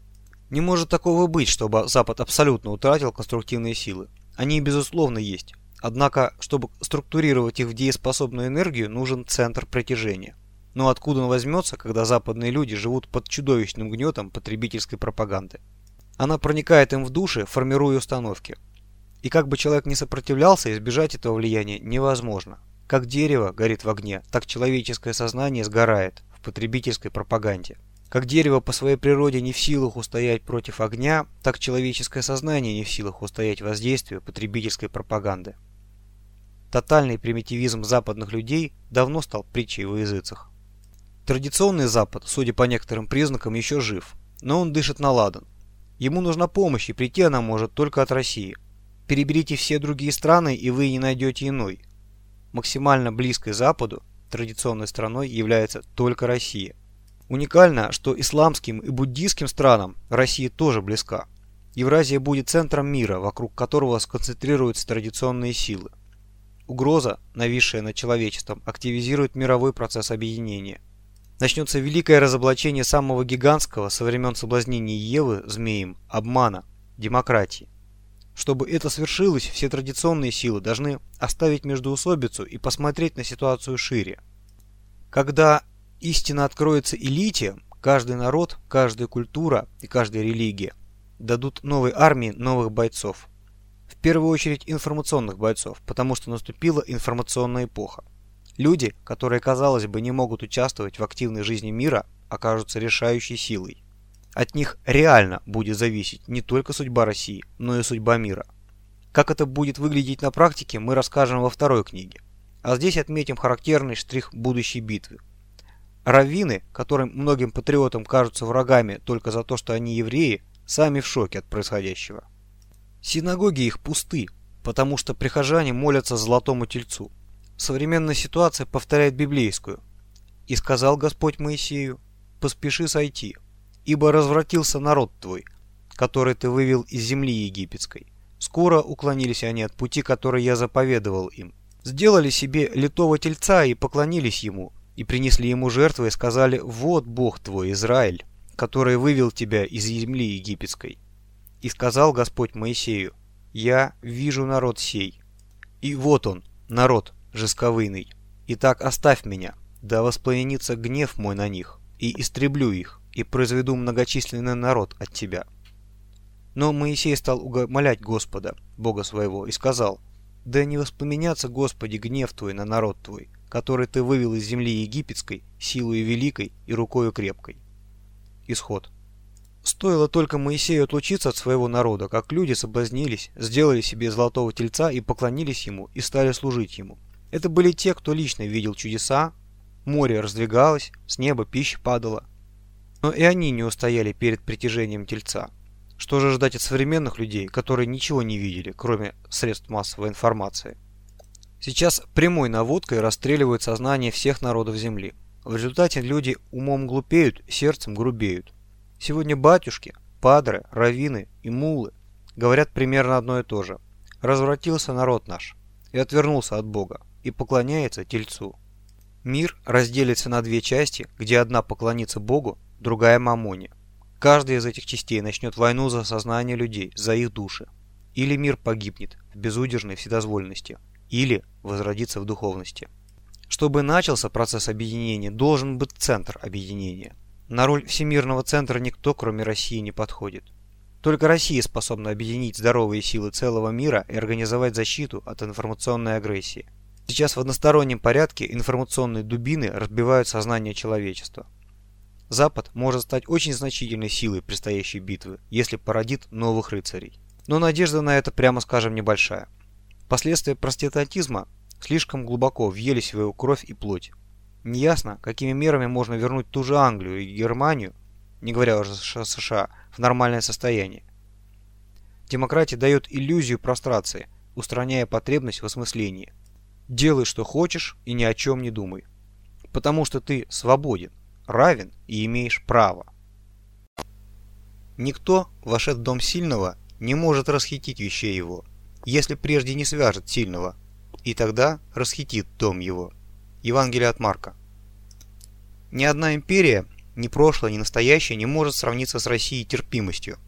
Не может такого быть, чтобы Запад абсолютно утратил конструктивные силы. Они, безусловно, есть. Однако, чтобы структурировать их в дееспособную энергию, нужен центр притяжения. Но откуда он возьмется, когда западные люди живут под чудовищным гнетом потребительской пропаганды? Она проникает им в души, формируя установки. И как бы человек не сопротивлялся, избежать этого влияния невозможно. Как дерево горит в огне, так человеческое сознание сгорает в потребительской пропаганде. Как дерево по своей природе не в силах устоять против огня, так человеческое сознание не в силах устоять воздействию потребительской пропаганды. Тотальный примитивизм западных людей давно стал притчей во языцах. Традиционный Запад, судя по некоторым признакам, еще жив, но он дышит на ладан. Ему нужна помощь, и прийти она может только от России. Переберите все другие страны, и вы не найдете иной, максимально близкой Западу, традиционной страной является только Россия. Уникально, что исламским и буддийским странам Россия тоже близка. Евразия будет центром мира, вокруг которого сконцентрируются традиционные силы. Угроза, нависшая над человечеством, активизирует мировой процесс объединения. Начнется великое разоблачение самого гигантского со времен соблазнения Евы змеем обмана – демократии. Чтобы это свершилось, все традиционные силы должны оставить междоусобицу и посмотреть на ситуацию шире. Когда истина откроется элите, каждый народ, каждая культура и каждая религия дадут новой армии новых бойцов. В первую очередь информационных бойцов, потому что наступила информационная эпоха. Люди, которые, казалось бы, не могут участвовать в активной жизни мира, окажутся решающей силой. От них реально будет зависеть не только судьба России, но и судьба мира. Как это будет выглядеть на практике, мы расскажем во второй книге. А здесь отметим характерный штрих будущей битвы. Раввины, которым многим патриотам кажутся врагами только за то, что они евреи, сами в шоке от происходящего. Синагоги их пусты, потому что прихожане молятся золотому тельцу. Современная ситуация повторяет библейскую. «И сказал Господь Моисею, поспеши сойти, ибо развратился народ твой, который ты вывел из земли египетской. Скоро уклонились они от пути, который я заповедовал им. Сделали себе литого тельца и поклонились ему, и принесли ему жертвы и сказали «Вот Бог твой, Израиль, который вывел тебя из земли египетской». И сказал Господь Моисею «Я вижу народ сей». И вот он, народ жесковыйный. Итак, оставь меня, да воспламенится гнев мой на них, и истреблю их и произведу многочисленный народ от тебя». Но Моисей стал умолять Господа, Бога своего, и сказал, «Да не воспламенятся, Господи, гнев Твой на народ Твой, который Ты вывел из земли египетской, силою великой и рукою крепкой». Исход. Стоило только Моисею отлучиться от своего народа, как люди соблазнились, сделали себе золотого тельца и поклонились ему, и стали служить ему. Это были те, кто лично видел чудеса, море раздвигалось, с неба пища падала, но и они не устояли перед притяжением тельца. Что же ждать от современных людей, которые ничего не видели, кроме средств массовой информации? Сейчас прямой наводкой расстреливают сознание всех народов Земли. В результате люди умом глупеют, сердцем грубеют. Сегодня батюшки, падры, раввины и мулы говорят примерно одно и то же. Развратился народ наш и отвернулся от Бога и поклоняется Тельцу. Мир разделится на две части, где одна поклонится Богу, другая Мамоне. Каждая из этих частей начнет войну за сознание людей, за их души. Или мир погибнет в безудержной вседозволенности, или возродится в духовности. Чтобы начался процесс объединения, должен быть центр объединения. На роль всемирного центра никто, кроме России, не подходит. Только Россия способна объединить здоровые силы целого мира и организовать защиту от информационной агрессии. Сейчас в одностороннем порядке информационные дубины разбивают сознание человечества. Запад может стать очень значительной силой предстоящей битвы, если породит новых рыцарей. Но надежда на это, прямо скажем, небольшая. Последствия проститутизма слишком глубоко въелись в его кровь и плоть. Неясно, какими мерами можно вернуть ту же Англию и Германию, не говоря уже о США, в нормальное состояние. Демократия дает иллюзию прострации, устраняя потребность в осмыслении. Делай, что хочешь, и ни о чем не думай. Потому что ты свободен, равен и имеешь право. Никто, вошед в дом сильного, не может расхитить вещей его, если прежде не свяжет сильного, и тогда расхитит дом его. Евангелие от Марка. Ни одна империя ни прошлое, ни настоящее не может сравниться с Россией терпимостью.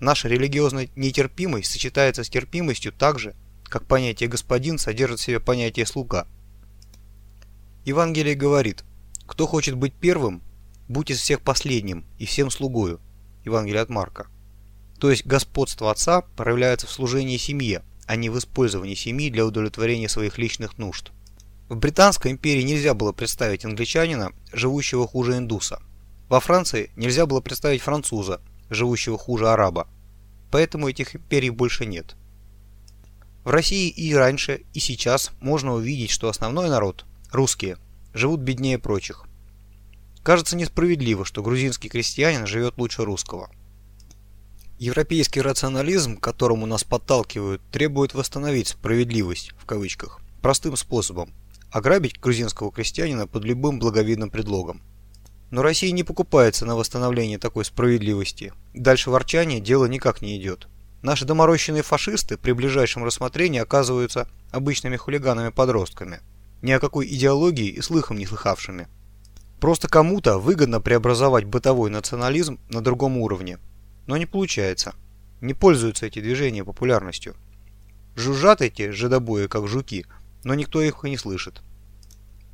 Наша религиозная нетерпимость сочетается с терпимостью так же, как понятие «господин» содержит в себе понятие «слуга». Евангелие говорит, кто хочет быть первым, будь из всех последним и всем слугою. Евангелие от Марка. То есть господство отца проявляется в служении семье, а не в использовании семьи для удовлетворения своих личных нужд. В Британской империи нельзя было представить англичанина, живущего хуже индуса – во Франции нельзя было представить француза, живущего хуже араба. Поэтому этих империй больше нет. В России и раньше, и сейчас можно увидеть, что основной народ, русские, живут беднее прочих. Кажется несправедливо, что грузинский крестьянин живет лучше русского. Европейский рационализм, к которому нас подталкивают, требует восстановить «справедливость» в кавычках простым способом – ограбить грузинского крестьянина под любым благовидным предлогом. Но Россия не покупается на восстановление такой справедливости. Дальше ворчания дело никак не идет. Наши доморощенные фашисты при ближайшем рассмотрении оказываются обычными хулиганами-подростками, ни о какой идеологии и слыхом не слыхавшими. Просто кому-то выгодно преобразовать бытовой национализм на другом уровне. Но не получается. Не пользуются эти движения популярностью. Жужжат эти жидобои, как жуки, но никто их и не слышит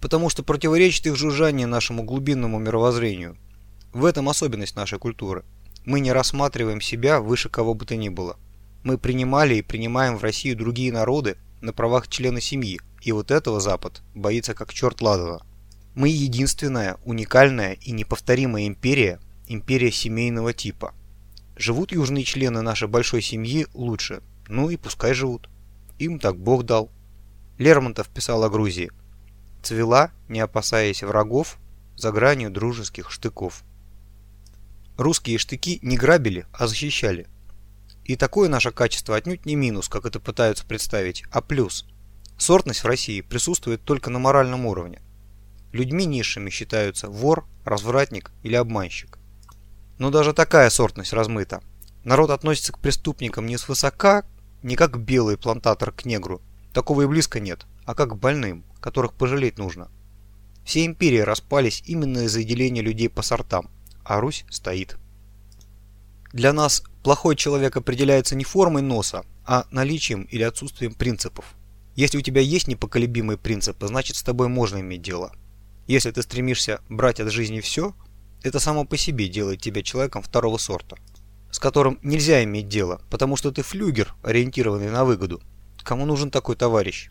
потому что противоречит их жужжание нашему глубинному мировоззрению. В этом особенность нашей культуры. Мы не рассматриваем себя выше кого бы то ни было. Мы принимали и принимаем в Россию другие народы на правах члена семьи, и вот этого Запад боится как черт ладана. Мы единственная, уникальная и неповторимая империя, империя семейного типа. Живут южные члены нашей большой семьи лучше, ну и пускай живут. Им так Бог дал. Лермонтов писал о Грузии цвела, не опасаясь врагов, за гранью дружеских штыков. Русские штыки не грабили, а защищали. И такое наше качество отнюдь не минус, как это пытаются представить, а плюс. Сортность в России присутствует только на моральном уровне. Людьми низшими считаются вор, развратник или обманщик. Но даже такая сортность размыта. Народ относится к преступникам не свысока, не как белый плантатор к негру. Такого и близко нет, а как к больным которых пожалеть нужно. Все империи распались именно из-за деления людей по сортам, а Русь стоит. Для нас плохой человек определяется не формой носа, а наличием или отсутствием принципов. Если у тебя есть непоколебимые принципы, значит с тобой можно иметь дело. Если ты стремишься брать от жизни все, это само по себе делает тебя человеком второго сорта, с которым нельзя иметь дело, потому что ты флюгер, ориентированный на выгоду. Кому нужен такой товарищ?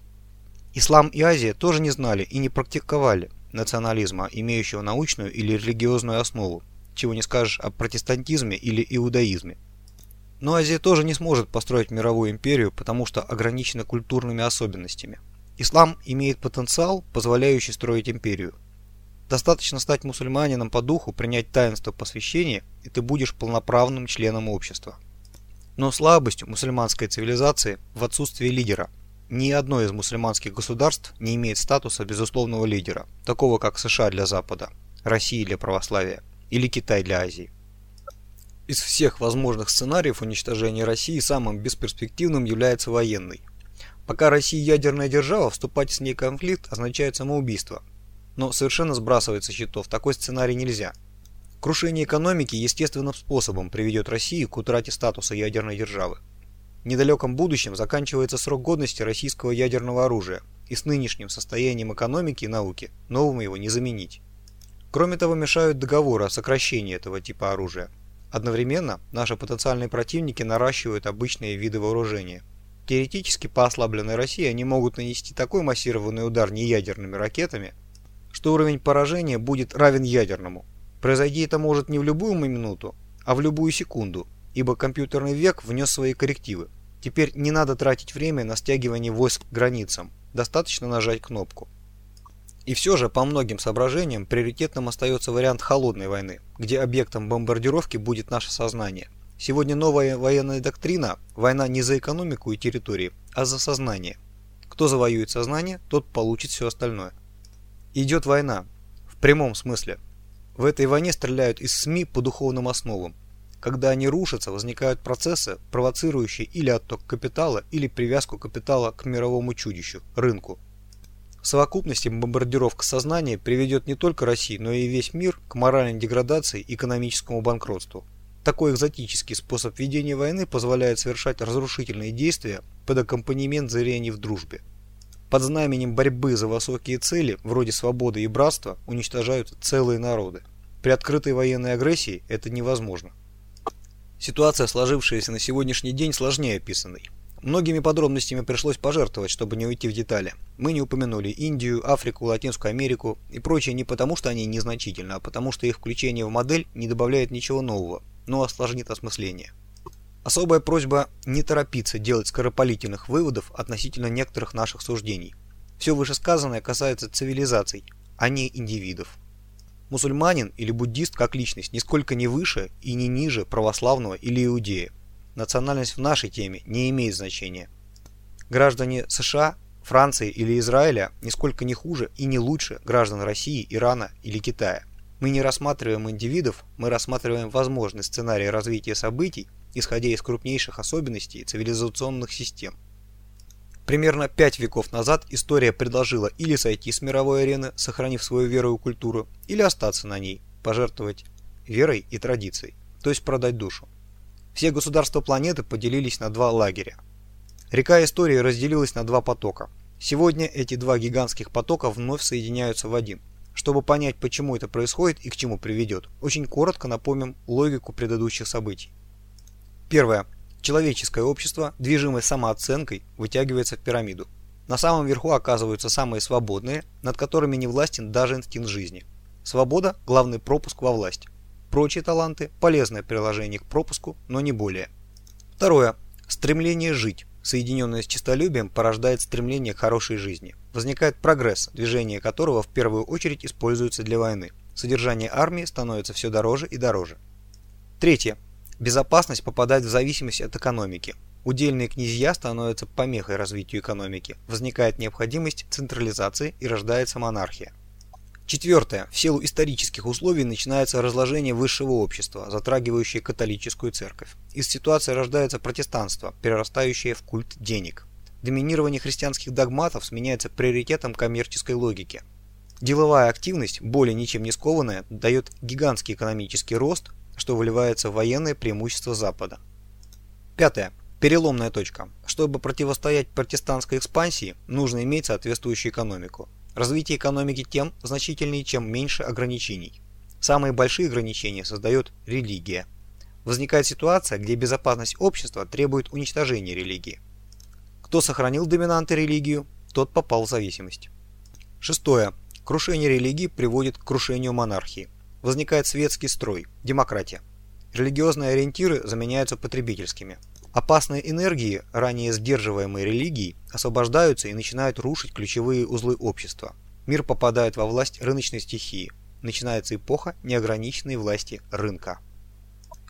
Ислам и Азия тоже не знали и не практиковали национализма, имеющего научную или религиозную основу, чего не скажешь о протестантизме или иудаизме. Но Азия тоже не сможет построить мировую империю, потому что ограничена культурными особенностями. Ислам имеет потенциал, позволяющий строить империю. Достаточно стать мусульманином по духу, принять таинство посвящения, и ты будешь полноправным членом общества. Но слабостью мусульманской цивилизации в отсутствии лидера – ни одно из мусульманских государств не имеет статуса безусловного лидера, такого как США для Запада, Россия для православия или Китай для Азии. Из всех возможных сценариев уничтожения России самым бесперспективным является военный. Пока Россия ядерная держава, вступать с ней конфликт означает самоубийство. Но совершенно сбрасывать со счетов такой сценарий нельзя. Крушение экономики естественным способом приведет Россию к утрате статуса ядерной державы. В недалеком будущем заканчивается срок годности российского ядерного оружия, и с нынешним состоянием экономики и науки новым его не заменить. Кроме того, мешают договоры о сокращении этого типа оружия. Одновременно наши потенциальные противники наращивают обычные виды вооружения. Теоретически по ослабленной России они могут нанести такой массированный удар неядерными ракетами, что уровень поражения будет равен ядерному. Произойти это может не в любую минуту, а в любую секунду, ибо компьютерный век внес свои коррективы. Теперь не надо тратить время на стягивание войск к границам, достаточно нажать кнопку. И все же, по многим соображениям, приоритетным остается вариант холодной войны, где объектом бомбардировки будет наше сознание. Сегодня новая военная доктрина – война не за экономику и территории, а за сознание. Кто завоюет сознание, тот получит все остальное. Идет война. В прямом смысле. В этой войне стреляют из СМИ по духовным основам. Когда они рушатся, возникают процессы, провоцирующие или отток капитала, или привязку капитала к мировому чудищу – рынку. В совокупности бомбардировка сознания приведет не только Россию, но и весь мир к моральной деградации и экономическому банкротству. Такой экзотический способ ведения войны позволяет совершать разрушительные действия под аккомпанемент зрений в дружбе. Под знаменем борьбы за высокие цели, вроде свободы и братства, уничтожают целые народы. При открытой военной агрессии это невозможно. Ситуация, сложившаяся на сегодняшний день, сложнее описанной. Многими подробностями пришлось пожертвовать, чтобы не уйти в детали. Мы не упомянули Индию, Африку, Латинскую Америку и прочее не потому, что они незначительны, а потому, что их включение в модель не добавляет ничего нового, но осложнит осмысление. Особая просьба не торопиться делать скоропалительных выводов относительно некоторых наших суждений. Все вышесказанное касается цивилизаций, а не индивидов. Мусульманин или буддист как личность нисколько не выше и не ниже православного или иудея. Национальность в нашей теме не имеет значения. Граждане США, Франции или Израиля нисколько не хуже и не лучше граждан России, Ирана или Китая. Мы не рассматриваем индивидов, мы рассматриваем возможный сценарий развития событий, исходя из крупнейших особенностей цивилизационных систем. Примерно пять веков назад история предложила или сойти с мировой арены, сохранив свою веру и культуру, или остаться на ней, пожертвовать верой и традицией, то есть продать душу. Все государства планеты поделились на два лагеря. Река истории разделилась на два потока. Сегодня эти два гигантских потока вновь соединяются в один. Чтобы понять, почему это происходит и к чему приведет, очень коротко напомним логику предыдущих событий. Первое. Человеческое общество, движимое самооценкой, вытягивается в пирамиду. На самом верху оказываются самые свободные, над которыми не властен даже инстинкт жизни. Свобода – главный пропуск во власть. Прочие таланты – полезное приложение к пропуску, но не более. Второе. Стремление жить, соединенное с честолюбием, порождает стремление к хорошей жизни. Возникает прогресс, движение которого в первую очередь используется для войны. Содержание армии становится все дороже и дороже. Третье. Безопасность попадает в зависимость от экономики. Удельные князья становятся помехой развитию экономики. Возникает необходимость централизации и рождается монархия. Четвертое. В силу исторических условий начинается разложение высшего общества, затрагивающее католическую церковь. Из ситуации рождается протестанство, перерастающее в культ денег. Доминирование христианских догматов сменяется приоритетом коммерческой логики. Деловая активность, более ничем не скованная, дает гигантский экономический рост, что выливается в военное преимущество Запада. Пятое. Переломная точка. Чтобы противостоять протестантской экспансии, нужно иметь соответствующую экономику. Развитие экономики тем значительнее, чем меньше ограничений. Самые большие ограничения создает религия. Возникает ситуация, где безопасность общества требует уничтожения религии. Кто сохранил доминанты религию, тот попал в зависимость. Шестое. Крушение религии приводит к крушению монархии возникает светский строй, демократия. Религиозные ориентиры заменяются потребительскими. Опасные энергии, ранее сдерживаемые религией, освобождаются и начинают рушить ключевые узлы общества. Мир попадает во власть рыночной стихии. Начинается эпоха неограниченной власти рынка.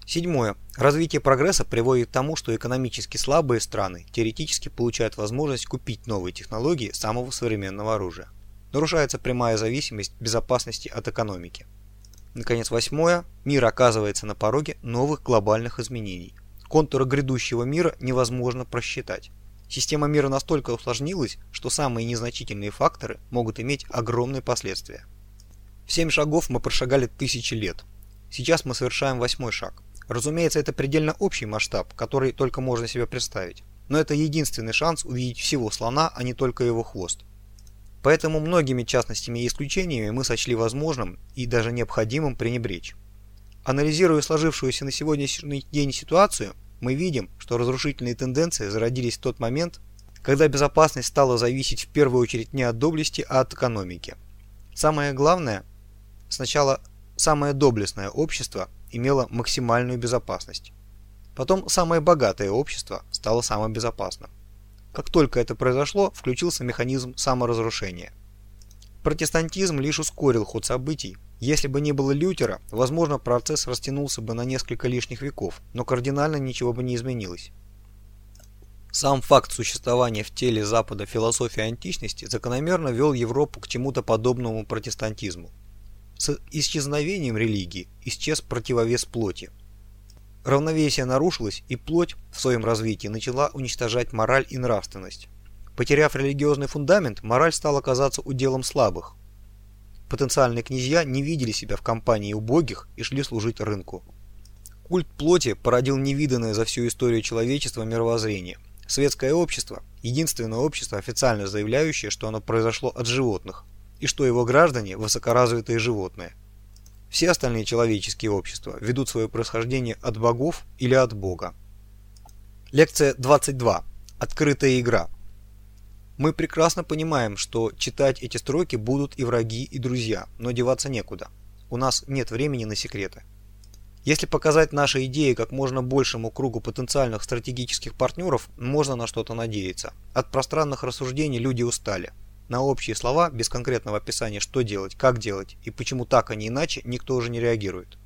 Седьмое. Развитие прогресса приводит к тому, что экономически слабые страны теоретически получают возможность купить новые технологии самого современного оружия. Нарушается прямая зависимость безопасности от экономики. Наконец, восьмое. Мир оказывается на пороге новых глобальных изменений. Контуры грядущего мира невозможно просчитать. Система мира настолько усложнилась, что самые незначительные факторы могут иметь огромные последствия. В семь шагов мы прошагали тысячи лет. Сейчас мы совершаем восьмой шаг. Разумеется, это предельно общий масштаб, который только можно себе представить. Но это единственный шанс увидеть всего слона, а не только его хвост. Поэтому многими частностями и исключениями мы сочли возможным и даже необходимым пренебречь. Анализируя сложившуюся на сегодняшний день ситуацию, мы видим, что разрушительные тенденции зародились в тот момент, когда безопасность стала зависеть в первую очередь не от доблести, а от экономики. Самое главное, сначала самое доблестное общество имело максимальную безопасность. Потом самое богатое общество стало самым безопасным. Как только это произошло, включился механизм саморазрушения. Протестантизм лишь ускорил ход событий. Если бы не было Лютера, возможно, процесс растянулся бы на несколько лишних веков, но кардинально ничего бы не изменилось. Сам факт существования в теле Запада философии античности закономерно вел Европу к чему-то подобному протестантизму. С исчезновением религии исчез противовес плоти. Равновесие нарушилось, и плоть в своем развитии начала уничтожать мораль и нравственность. Потеряв религиозный фундамент, мораль стала казаться уделом слабых. Потенциальные князья не видели себя в компании убогих и шли служить рынку. Культ плоти породил невиданное за всю историю человечества мировоззрение. Светское общество – единственное общество, официально заявляющее, что оно произошло от животных, и что его граждане – высокоразвитые животные. Все остальные человеческие общества ведут свое происхождение от богов или от Бога. Лекция 22. Открытая игра. Мы прекрасно понимаем, что читать эти строки будут и враги, и друзья, но деваться некуда. У нас нет времени на секреты. Если показать наши идеи как можно большему кругу потенциальных стратегических партнеров, можно на что-то надеяться. От пространных рассуждений люди устали. На общие слова, без конкретного описания, что делать, как делать и почему так, а не иначе, никто уже не реагирует.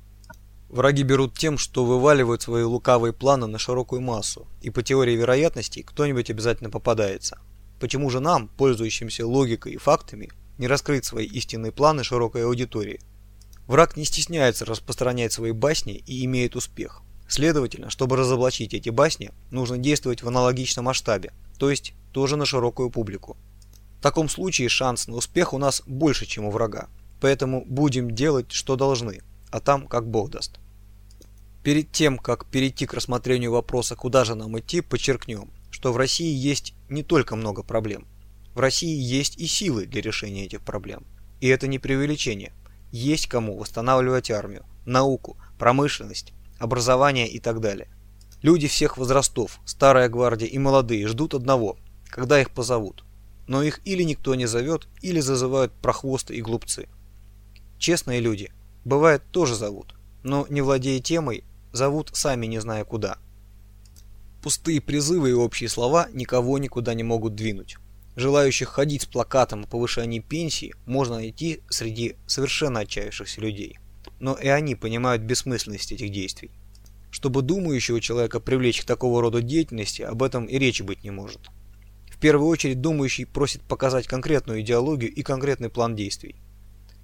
Враги берут тем, что вываливают свои лукавые планы на широкую массу, и по теории вероятностей кто-нибудь обязательно попадается. Почему же нам, пользующимся логикой и фактами, не раскрыть свои истинные планы широкой аудитории? Враг не стесняется распространять свои басни и имеет успех. Следовательно, чтобы разоблачить эти басни, нужно действовать в аналогичном масштабе, то есть тоже на широкую публику. В таком случае шанс на успех у нас больше, чем у врага. Поэтому будем делать, что должны, а там как Бог даст. Перед тем, как перейти к рассмотрению вопроса, куда же нам идти, подчеркнем, что в России есть не только много проблем. В России есть и силы для решения этих проблем. И это не преувеличение. Есть кому восстанавливать армию, науку, промышленность, образование и так далее. Люди всех возрастов, старая гвардия и молодые ждут одного, когда их позовут но их или никто не зовет, или зазывают прохвосты и глупцы. Честные люди, бывает, тоже зовут, но не владея темой, зовут сами не зная куда. Пустые призывы и общие слова никого никуда не могут двинуть. Желающих ходить с плакатом о повышении пенсии можно найти среди совершенно отчаявшихся людей. Но и они понимают бессмысленность этих действий. Чтобы думающего человека привлечь к такого рода деятельности, об этом и речи быть не может первую очередь думающий просит показать конкретную идеологию и конкретный план действий.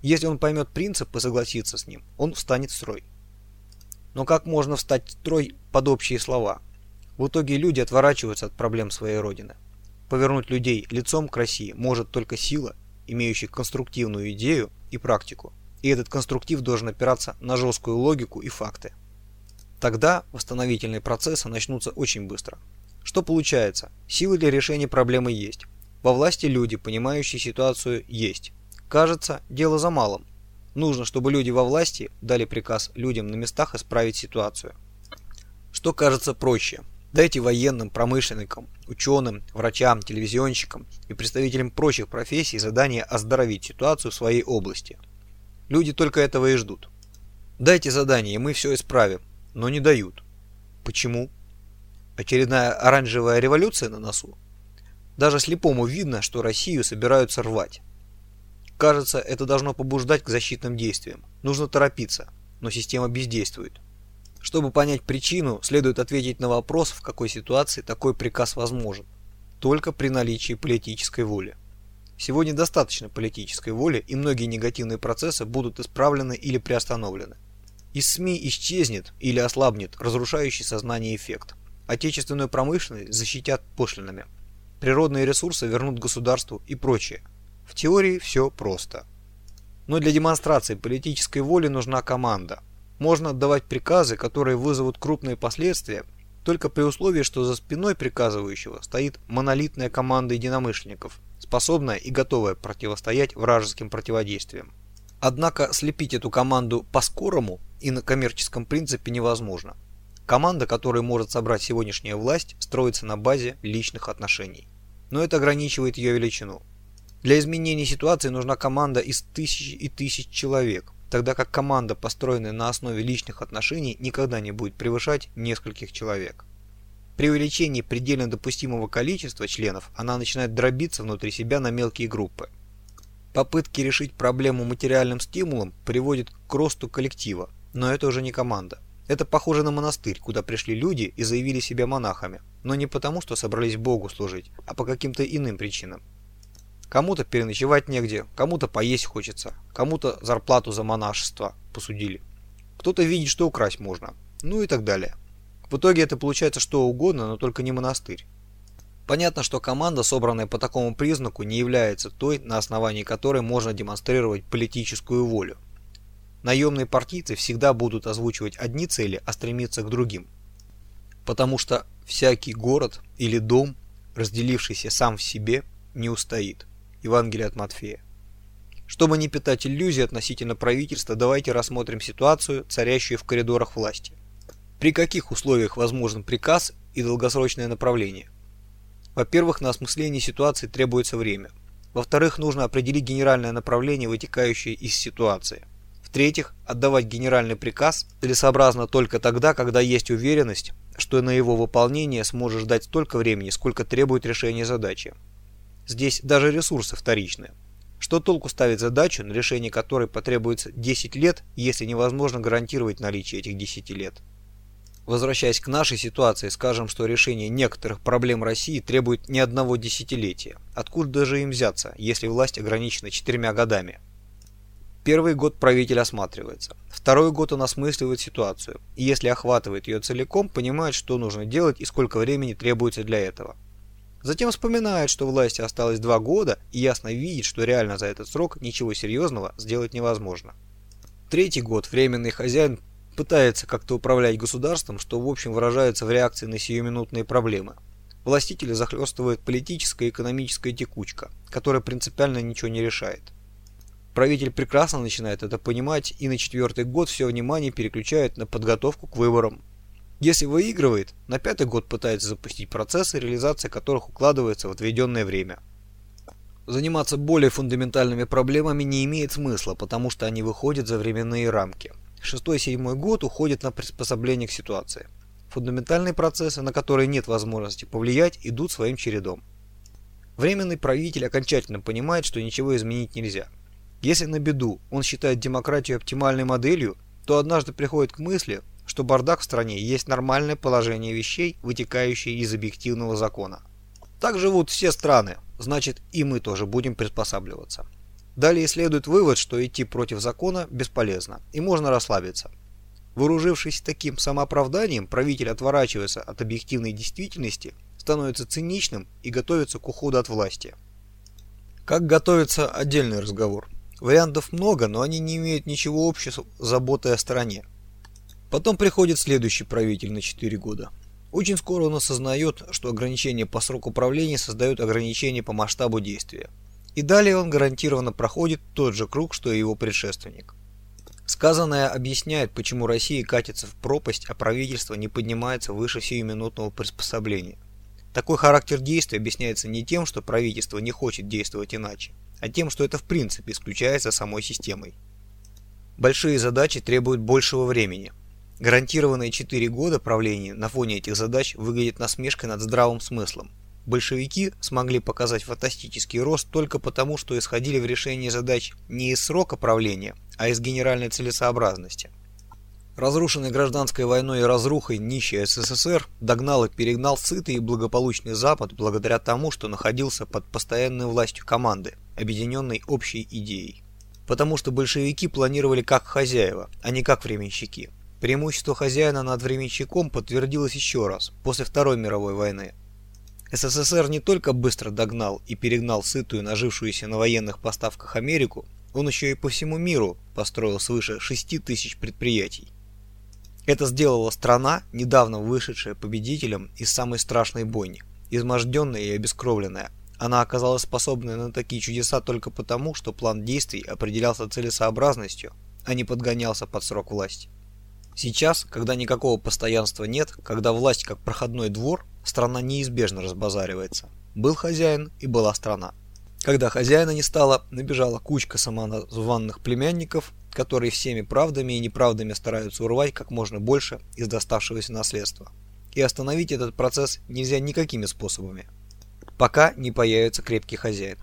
Если он поймет принцип и согласится с ним, он встанет в строй. Но как можно встать в строй под общие слова? В итоге люди отворачиваются от проблем своей родины. Повернуть людей лицом к России может только сила, имеющая конструктивную идею и практику. И этот конструктив должен опираться на жесткую логику и факты. Тогда восстановительные процессы начнутся очень быстро. Что получается? Силы для решения проблемы есть. Во власти люди, понимающие ситуацию, есть. Кажется, дело за малым. Нужно, чтобы люди во власти дали приказ людям на местах исправить ситуацию. Что кажется проще? Дайте военным, промышленникам, ученым, врачам, телевизионщикам и представителям прочих профессий задание оздоровить ситуацию в своей области. Люди только этого и ждут. Дайте задание, мы все исправим. Но не дают. Почему? Очередная оранжевая революция на носу. Даже слепому видно, что Россию собираются рвать. Кажется, это должно побуждать к защитным действиям. Нужно торопиться, но система бездействует. Чтобы понять причину, следует ответить на вопрос, в какой ситуации такой приказ возможен. Только при наличии политической воли. Сегодня достаточно политической воли, и многие негативные процессы будут исправлены или приостановлены. Из СМИ исчезнет или ослабнет разрушающий сознание эффект. Отечественную промышленность защитят пошлинами. Природные ресурсы вернут государству и прочее. В теории все просто. Но для демонстрации политической воли нужна команда. Можно отдавать приказы, которые вызовут крупные последствия, только при условии, что за спиной приказывающего стоит монолитная команда единомышленников, работоспособная и готовая противостоять вражеским противодействиям. Однако слепить эту команду по-скорому и на коммерческом принципе невозможно. Команда, которая может собрать сегодняшняя власть, строится на базе личных отношений. Но это ограничивает ее величину. Для изменения ситуации нужна команда из тысяч и тысяч человек, тогда как команда, построенная на основе личных отношений, никогда не будет превышать нескольких человек. При увеличении предельно допустимого количества членов она начинает дробиться внутри себя на мелкие группы. Попытки решить проблему материальным стимулом приводят к росту коллектива, но это уже не команда. Это похоже на монастырь, куда пришли люди и заявили себя монахами, но не потому, что собрались Богу служить, а по каким-то иным причинам. Кому-то переночевать негде, кому-то поесть хочется, кому-то зарплату за монашество посудили. Кто-то видит, что украсть можно, ну и так далее. В итоге это получается что угодно, но только не монастырь. Понятно, что команда, собранная по такому признаку, не является той, на основании которой можно демонстрировать политическую волю. Наемные партийцы всегда будут озвучивать одни цели, а стремиться к другим. Потому что всякий город или дом, разделившийся сам в себе, не устоит. Евангелие от Матфея. Чтобы не питать иллюзий относительно правительства, давайте рассмотрим ситуацию, царящую в коридорах власти. При каких условиях возможен приказ и долгосрочное направление? Во-первых, на осмысление ситуации требуется время. Во-вторых, нужно определить генеральное направление, вытекающее из ситуации. В-третьих, отдавать генеральный приказ целесообразно только тогда, когда есть уверенность, что на его выполнение сможешь дать столько времени, сколько требует решение задачи. Здесь даже ресурсы вторичные. Что толку ставить задачу, на решение которой потребуется 10 лет, если невозможно гарантировать наличие этих 10 лет? Возвращаясь к нашей ситуации, скажем, что решение некоторых проблем России требует не одного десятилетия. Откуда даже им взяться, если власть ограничена четырьмя годами? Первый год правитель осматривается. Второй год он осмысливает ситуацию. И если охватывает ее целиком, понимает, что нужно делать и сколько времени требуется для этого. Затем вспоминает, что власти осталось два года и ясно видит, что реально за этот срок ничего серьезного сделать невозможно. Третий год временный хозяин пытается как-то управлять государством, что в общем выражается в реакции на сиюминутные проблемы. Властители захлестывает политическая и экономическая текучка, которая принципиально ничего не решает. Правитель прекрасно начинает это понимать и на четвертый год все внимание переключает на подготовку к выборам, если выигрывает, на пятый год пытается запустить процессы, реализация которых укладывается в отведенное время. Заниматься более фундаментальными проблемами не имеет смысла, потому что они выходят за временные рамки. Шестой-седьмой год уходит на приспособление к ситуации. Фундаментальные процессы, на которые нет возможности повлиять, идут своим чередом. Временный правитель окончательно понимает, что ничего изменить нельзя. Если на беду он считает демократию оптимальной моделью, то однажды приходит к мысли, что бардак в стране есть нормальное положение вещей, вытекающее из объективного закона. Так живут все страны, значит и мы тоже будем приспосабливаться. Далее следует вывод, что идти против закона бесполезно и можно расслабиться. Вооружившись таким самооправданием, правитель отворачивается от объективной действительности, становится циничным и готовится к уходу от власти. Как готовится отдельный разговор. Вариантов много, но они не имеют ничего общего с заботой о стране. Потом приходит следующий правитель на 4 года. Очень скоро он осознает, что ограничения по сроку правления создают ограничения по масштабу действия. И далее он гарантированно проходит тот же круг, что и его предшественник. Сказанное объясняет, почему Россия катится в пропасть, а правительство не поднимается выше сиюминутного приспособления. Такой характер действия объясняется не тем, что правительство не хочет действовать иначе, а тем, что это в принципе исключается самой системой. Большие задачи требуют большего времени, Гарантированные 4 года правления на фоне этих задач выглядят насмешкой над здравым смыслом. Большевики смогли показать фантастический рост только потому, что исходили в решении задач не из срока правления, а из генеральной целесообразности. Разрушенный гражданской войной и разрухой нищий СССР догнал и перегнал сытый и благополучный Запад благодаря тому, что находился под постоянной властью команды, объединенной общей идеей. Потому что большевики планировали как хозяева, а не как временщики. Преимущество хозяина над временщиком подтвердилось еще раз, после Второй мировой войны. СССР не только быстро догнал и перегнал сытую, нажившуюся на военных поставках Америку, он еще и по всему миру построил свыше 6 тысяч предприятий. Это сделала страна, недавно вышедшая победителем из самой страшной бойни, изможденная и обескровленная, Она оказалась способной на такие чудеса только потому, что план действий определялся целесообразностью, а не подгонялся под срок власти. Сейчас, когда никакого постоянства нет, когда власть как проходной двор, страна неизбежно разбазаривается. Был хозяин и была страна. Когда хозяина не стало, набежала кучка самоназванных племянников, которые всеми правдами и неправдами стараются урвать как можно больше из доставшегося наследства. И остановить этот процесс нельзя никакими способами пока не появится крепкий хозяин.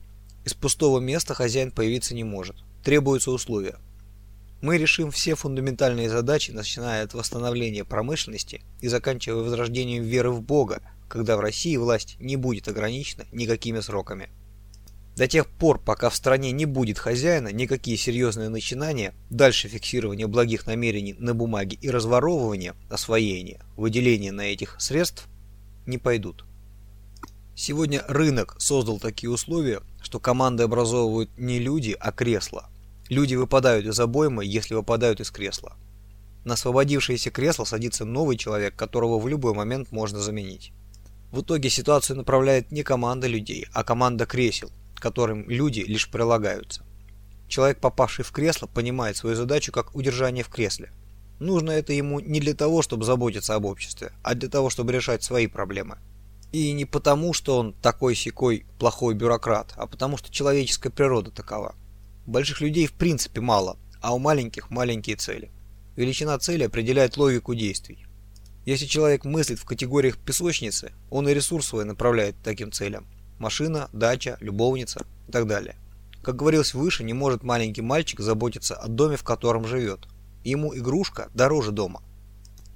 Из пустого места хозяин появиться не может. Требуются условия. Мы решим все фундаментальные задачи, начиная от восстановления промышленности и заканчивая возрождением веры в Бога, когда в России власть не будет ограничена никакими сроками. До тех пор, пока в стране не будет хозяина, никакие серьезные начинания, дальше фиксирования благих намерений на бумаге и разворовывания, освоения, выделения на этих средств не пойдут. Сегодня рынок создал такие условия, что команды образовывают не люди, а кресла. Люди выпадают из обоймы, если выпадают из кресла. На освободившееся кресло садится новый человек, которого в любой момент можно заменить. В итоге ситуацию направляет не команда людей, а команда кресел, которым люди лишь прилагаются. Человек, попавший в кресло, понимает свою задачу как удержание в кресле. Нужно это ему не для того, чтобы заботиться об обществе, а для того, чтобы решать свои проблемы. И не потому, что он такой-сякой плохой бюрократ, а потому, что человеческая природа такова. Больших людей в принципе мало, а у маленьких маленькие цели. Величина цели определяет логику действий. Если человек мыслит в категориях песочницы, он и ресурс свой направляет таким целям. Машина, дача, любовница и так далее. Как говорилось выше, не может маленький мальчик заботиться о доме, в котором живет. Ему игрушка дороже дома.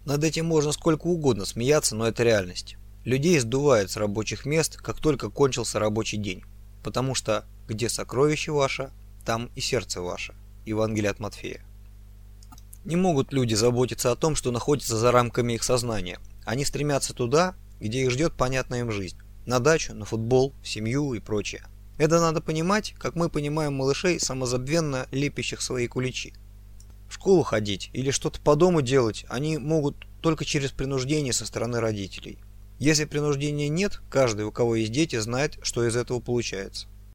Над этим можно сколько угодно смеяться, но это реальность. Людей сдувает с рабочих мест, как только кончился рабочий день, потому что где сокровище ваше, там и сердце ваше. Евангелие от Матфея. Не могут люди заботиться о том, что находится за рамками их сознания. Они стремятся туда, где их ждет понятная им жизнь. На дачу, на футбол, в семью и прочее. Это надо понимать, как мы понимаем малышей, самозабвенно лепящих свои куличи. В школу ходить или что-то по дому делать они могут только через принуждение со стороны родителей. Если принуждения нет, каждый, у кого есть дети, знает, что из этого получается.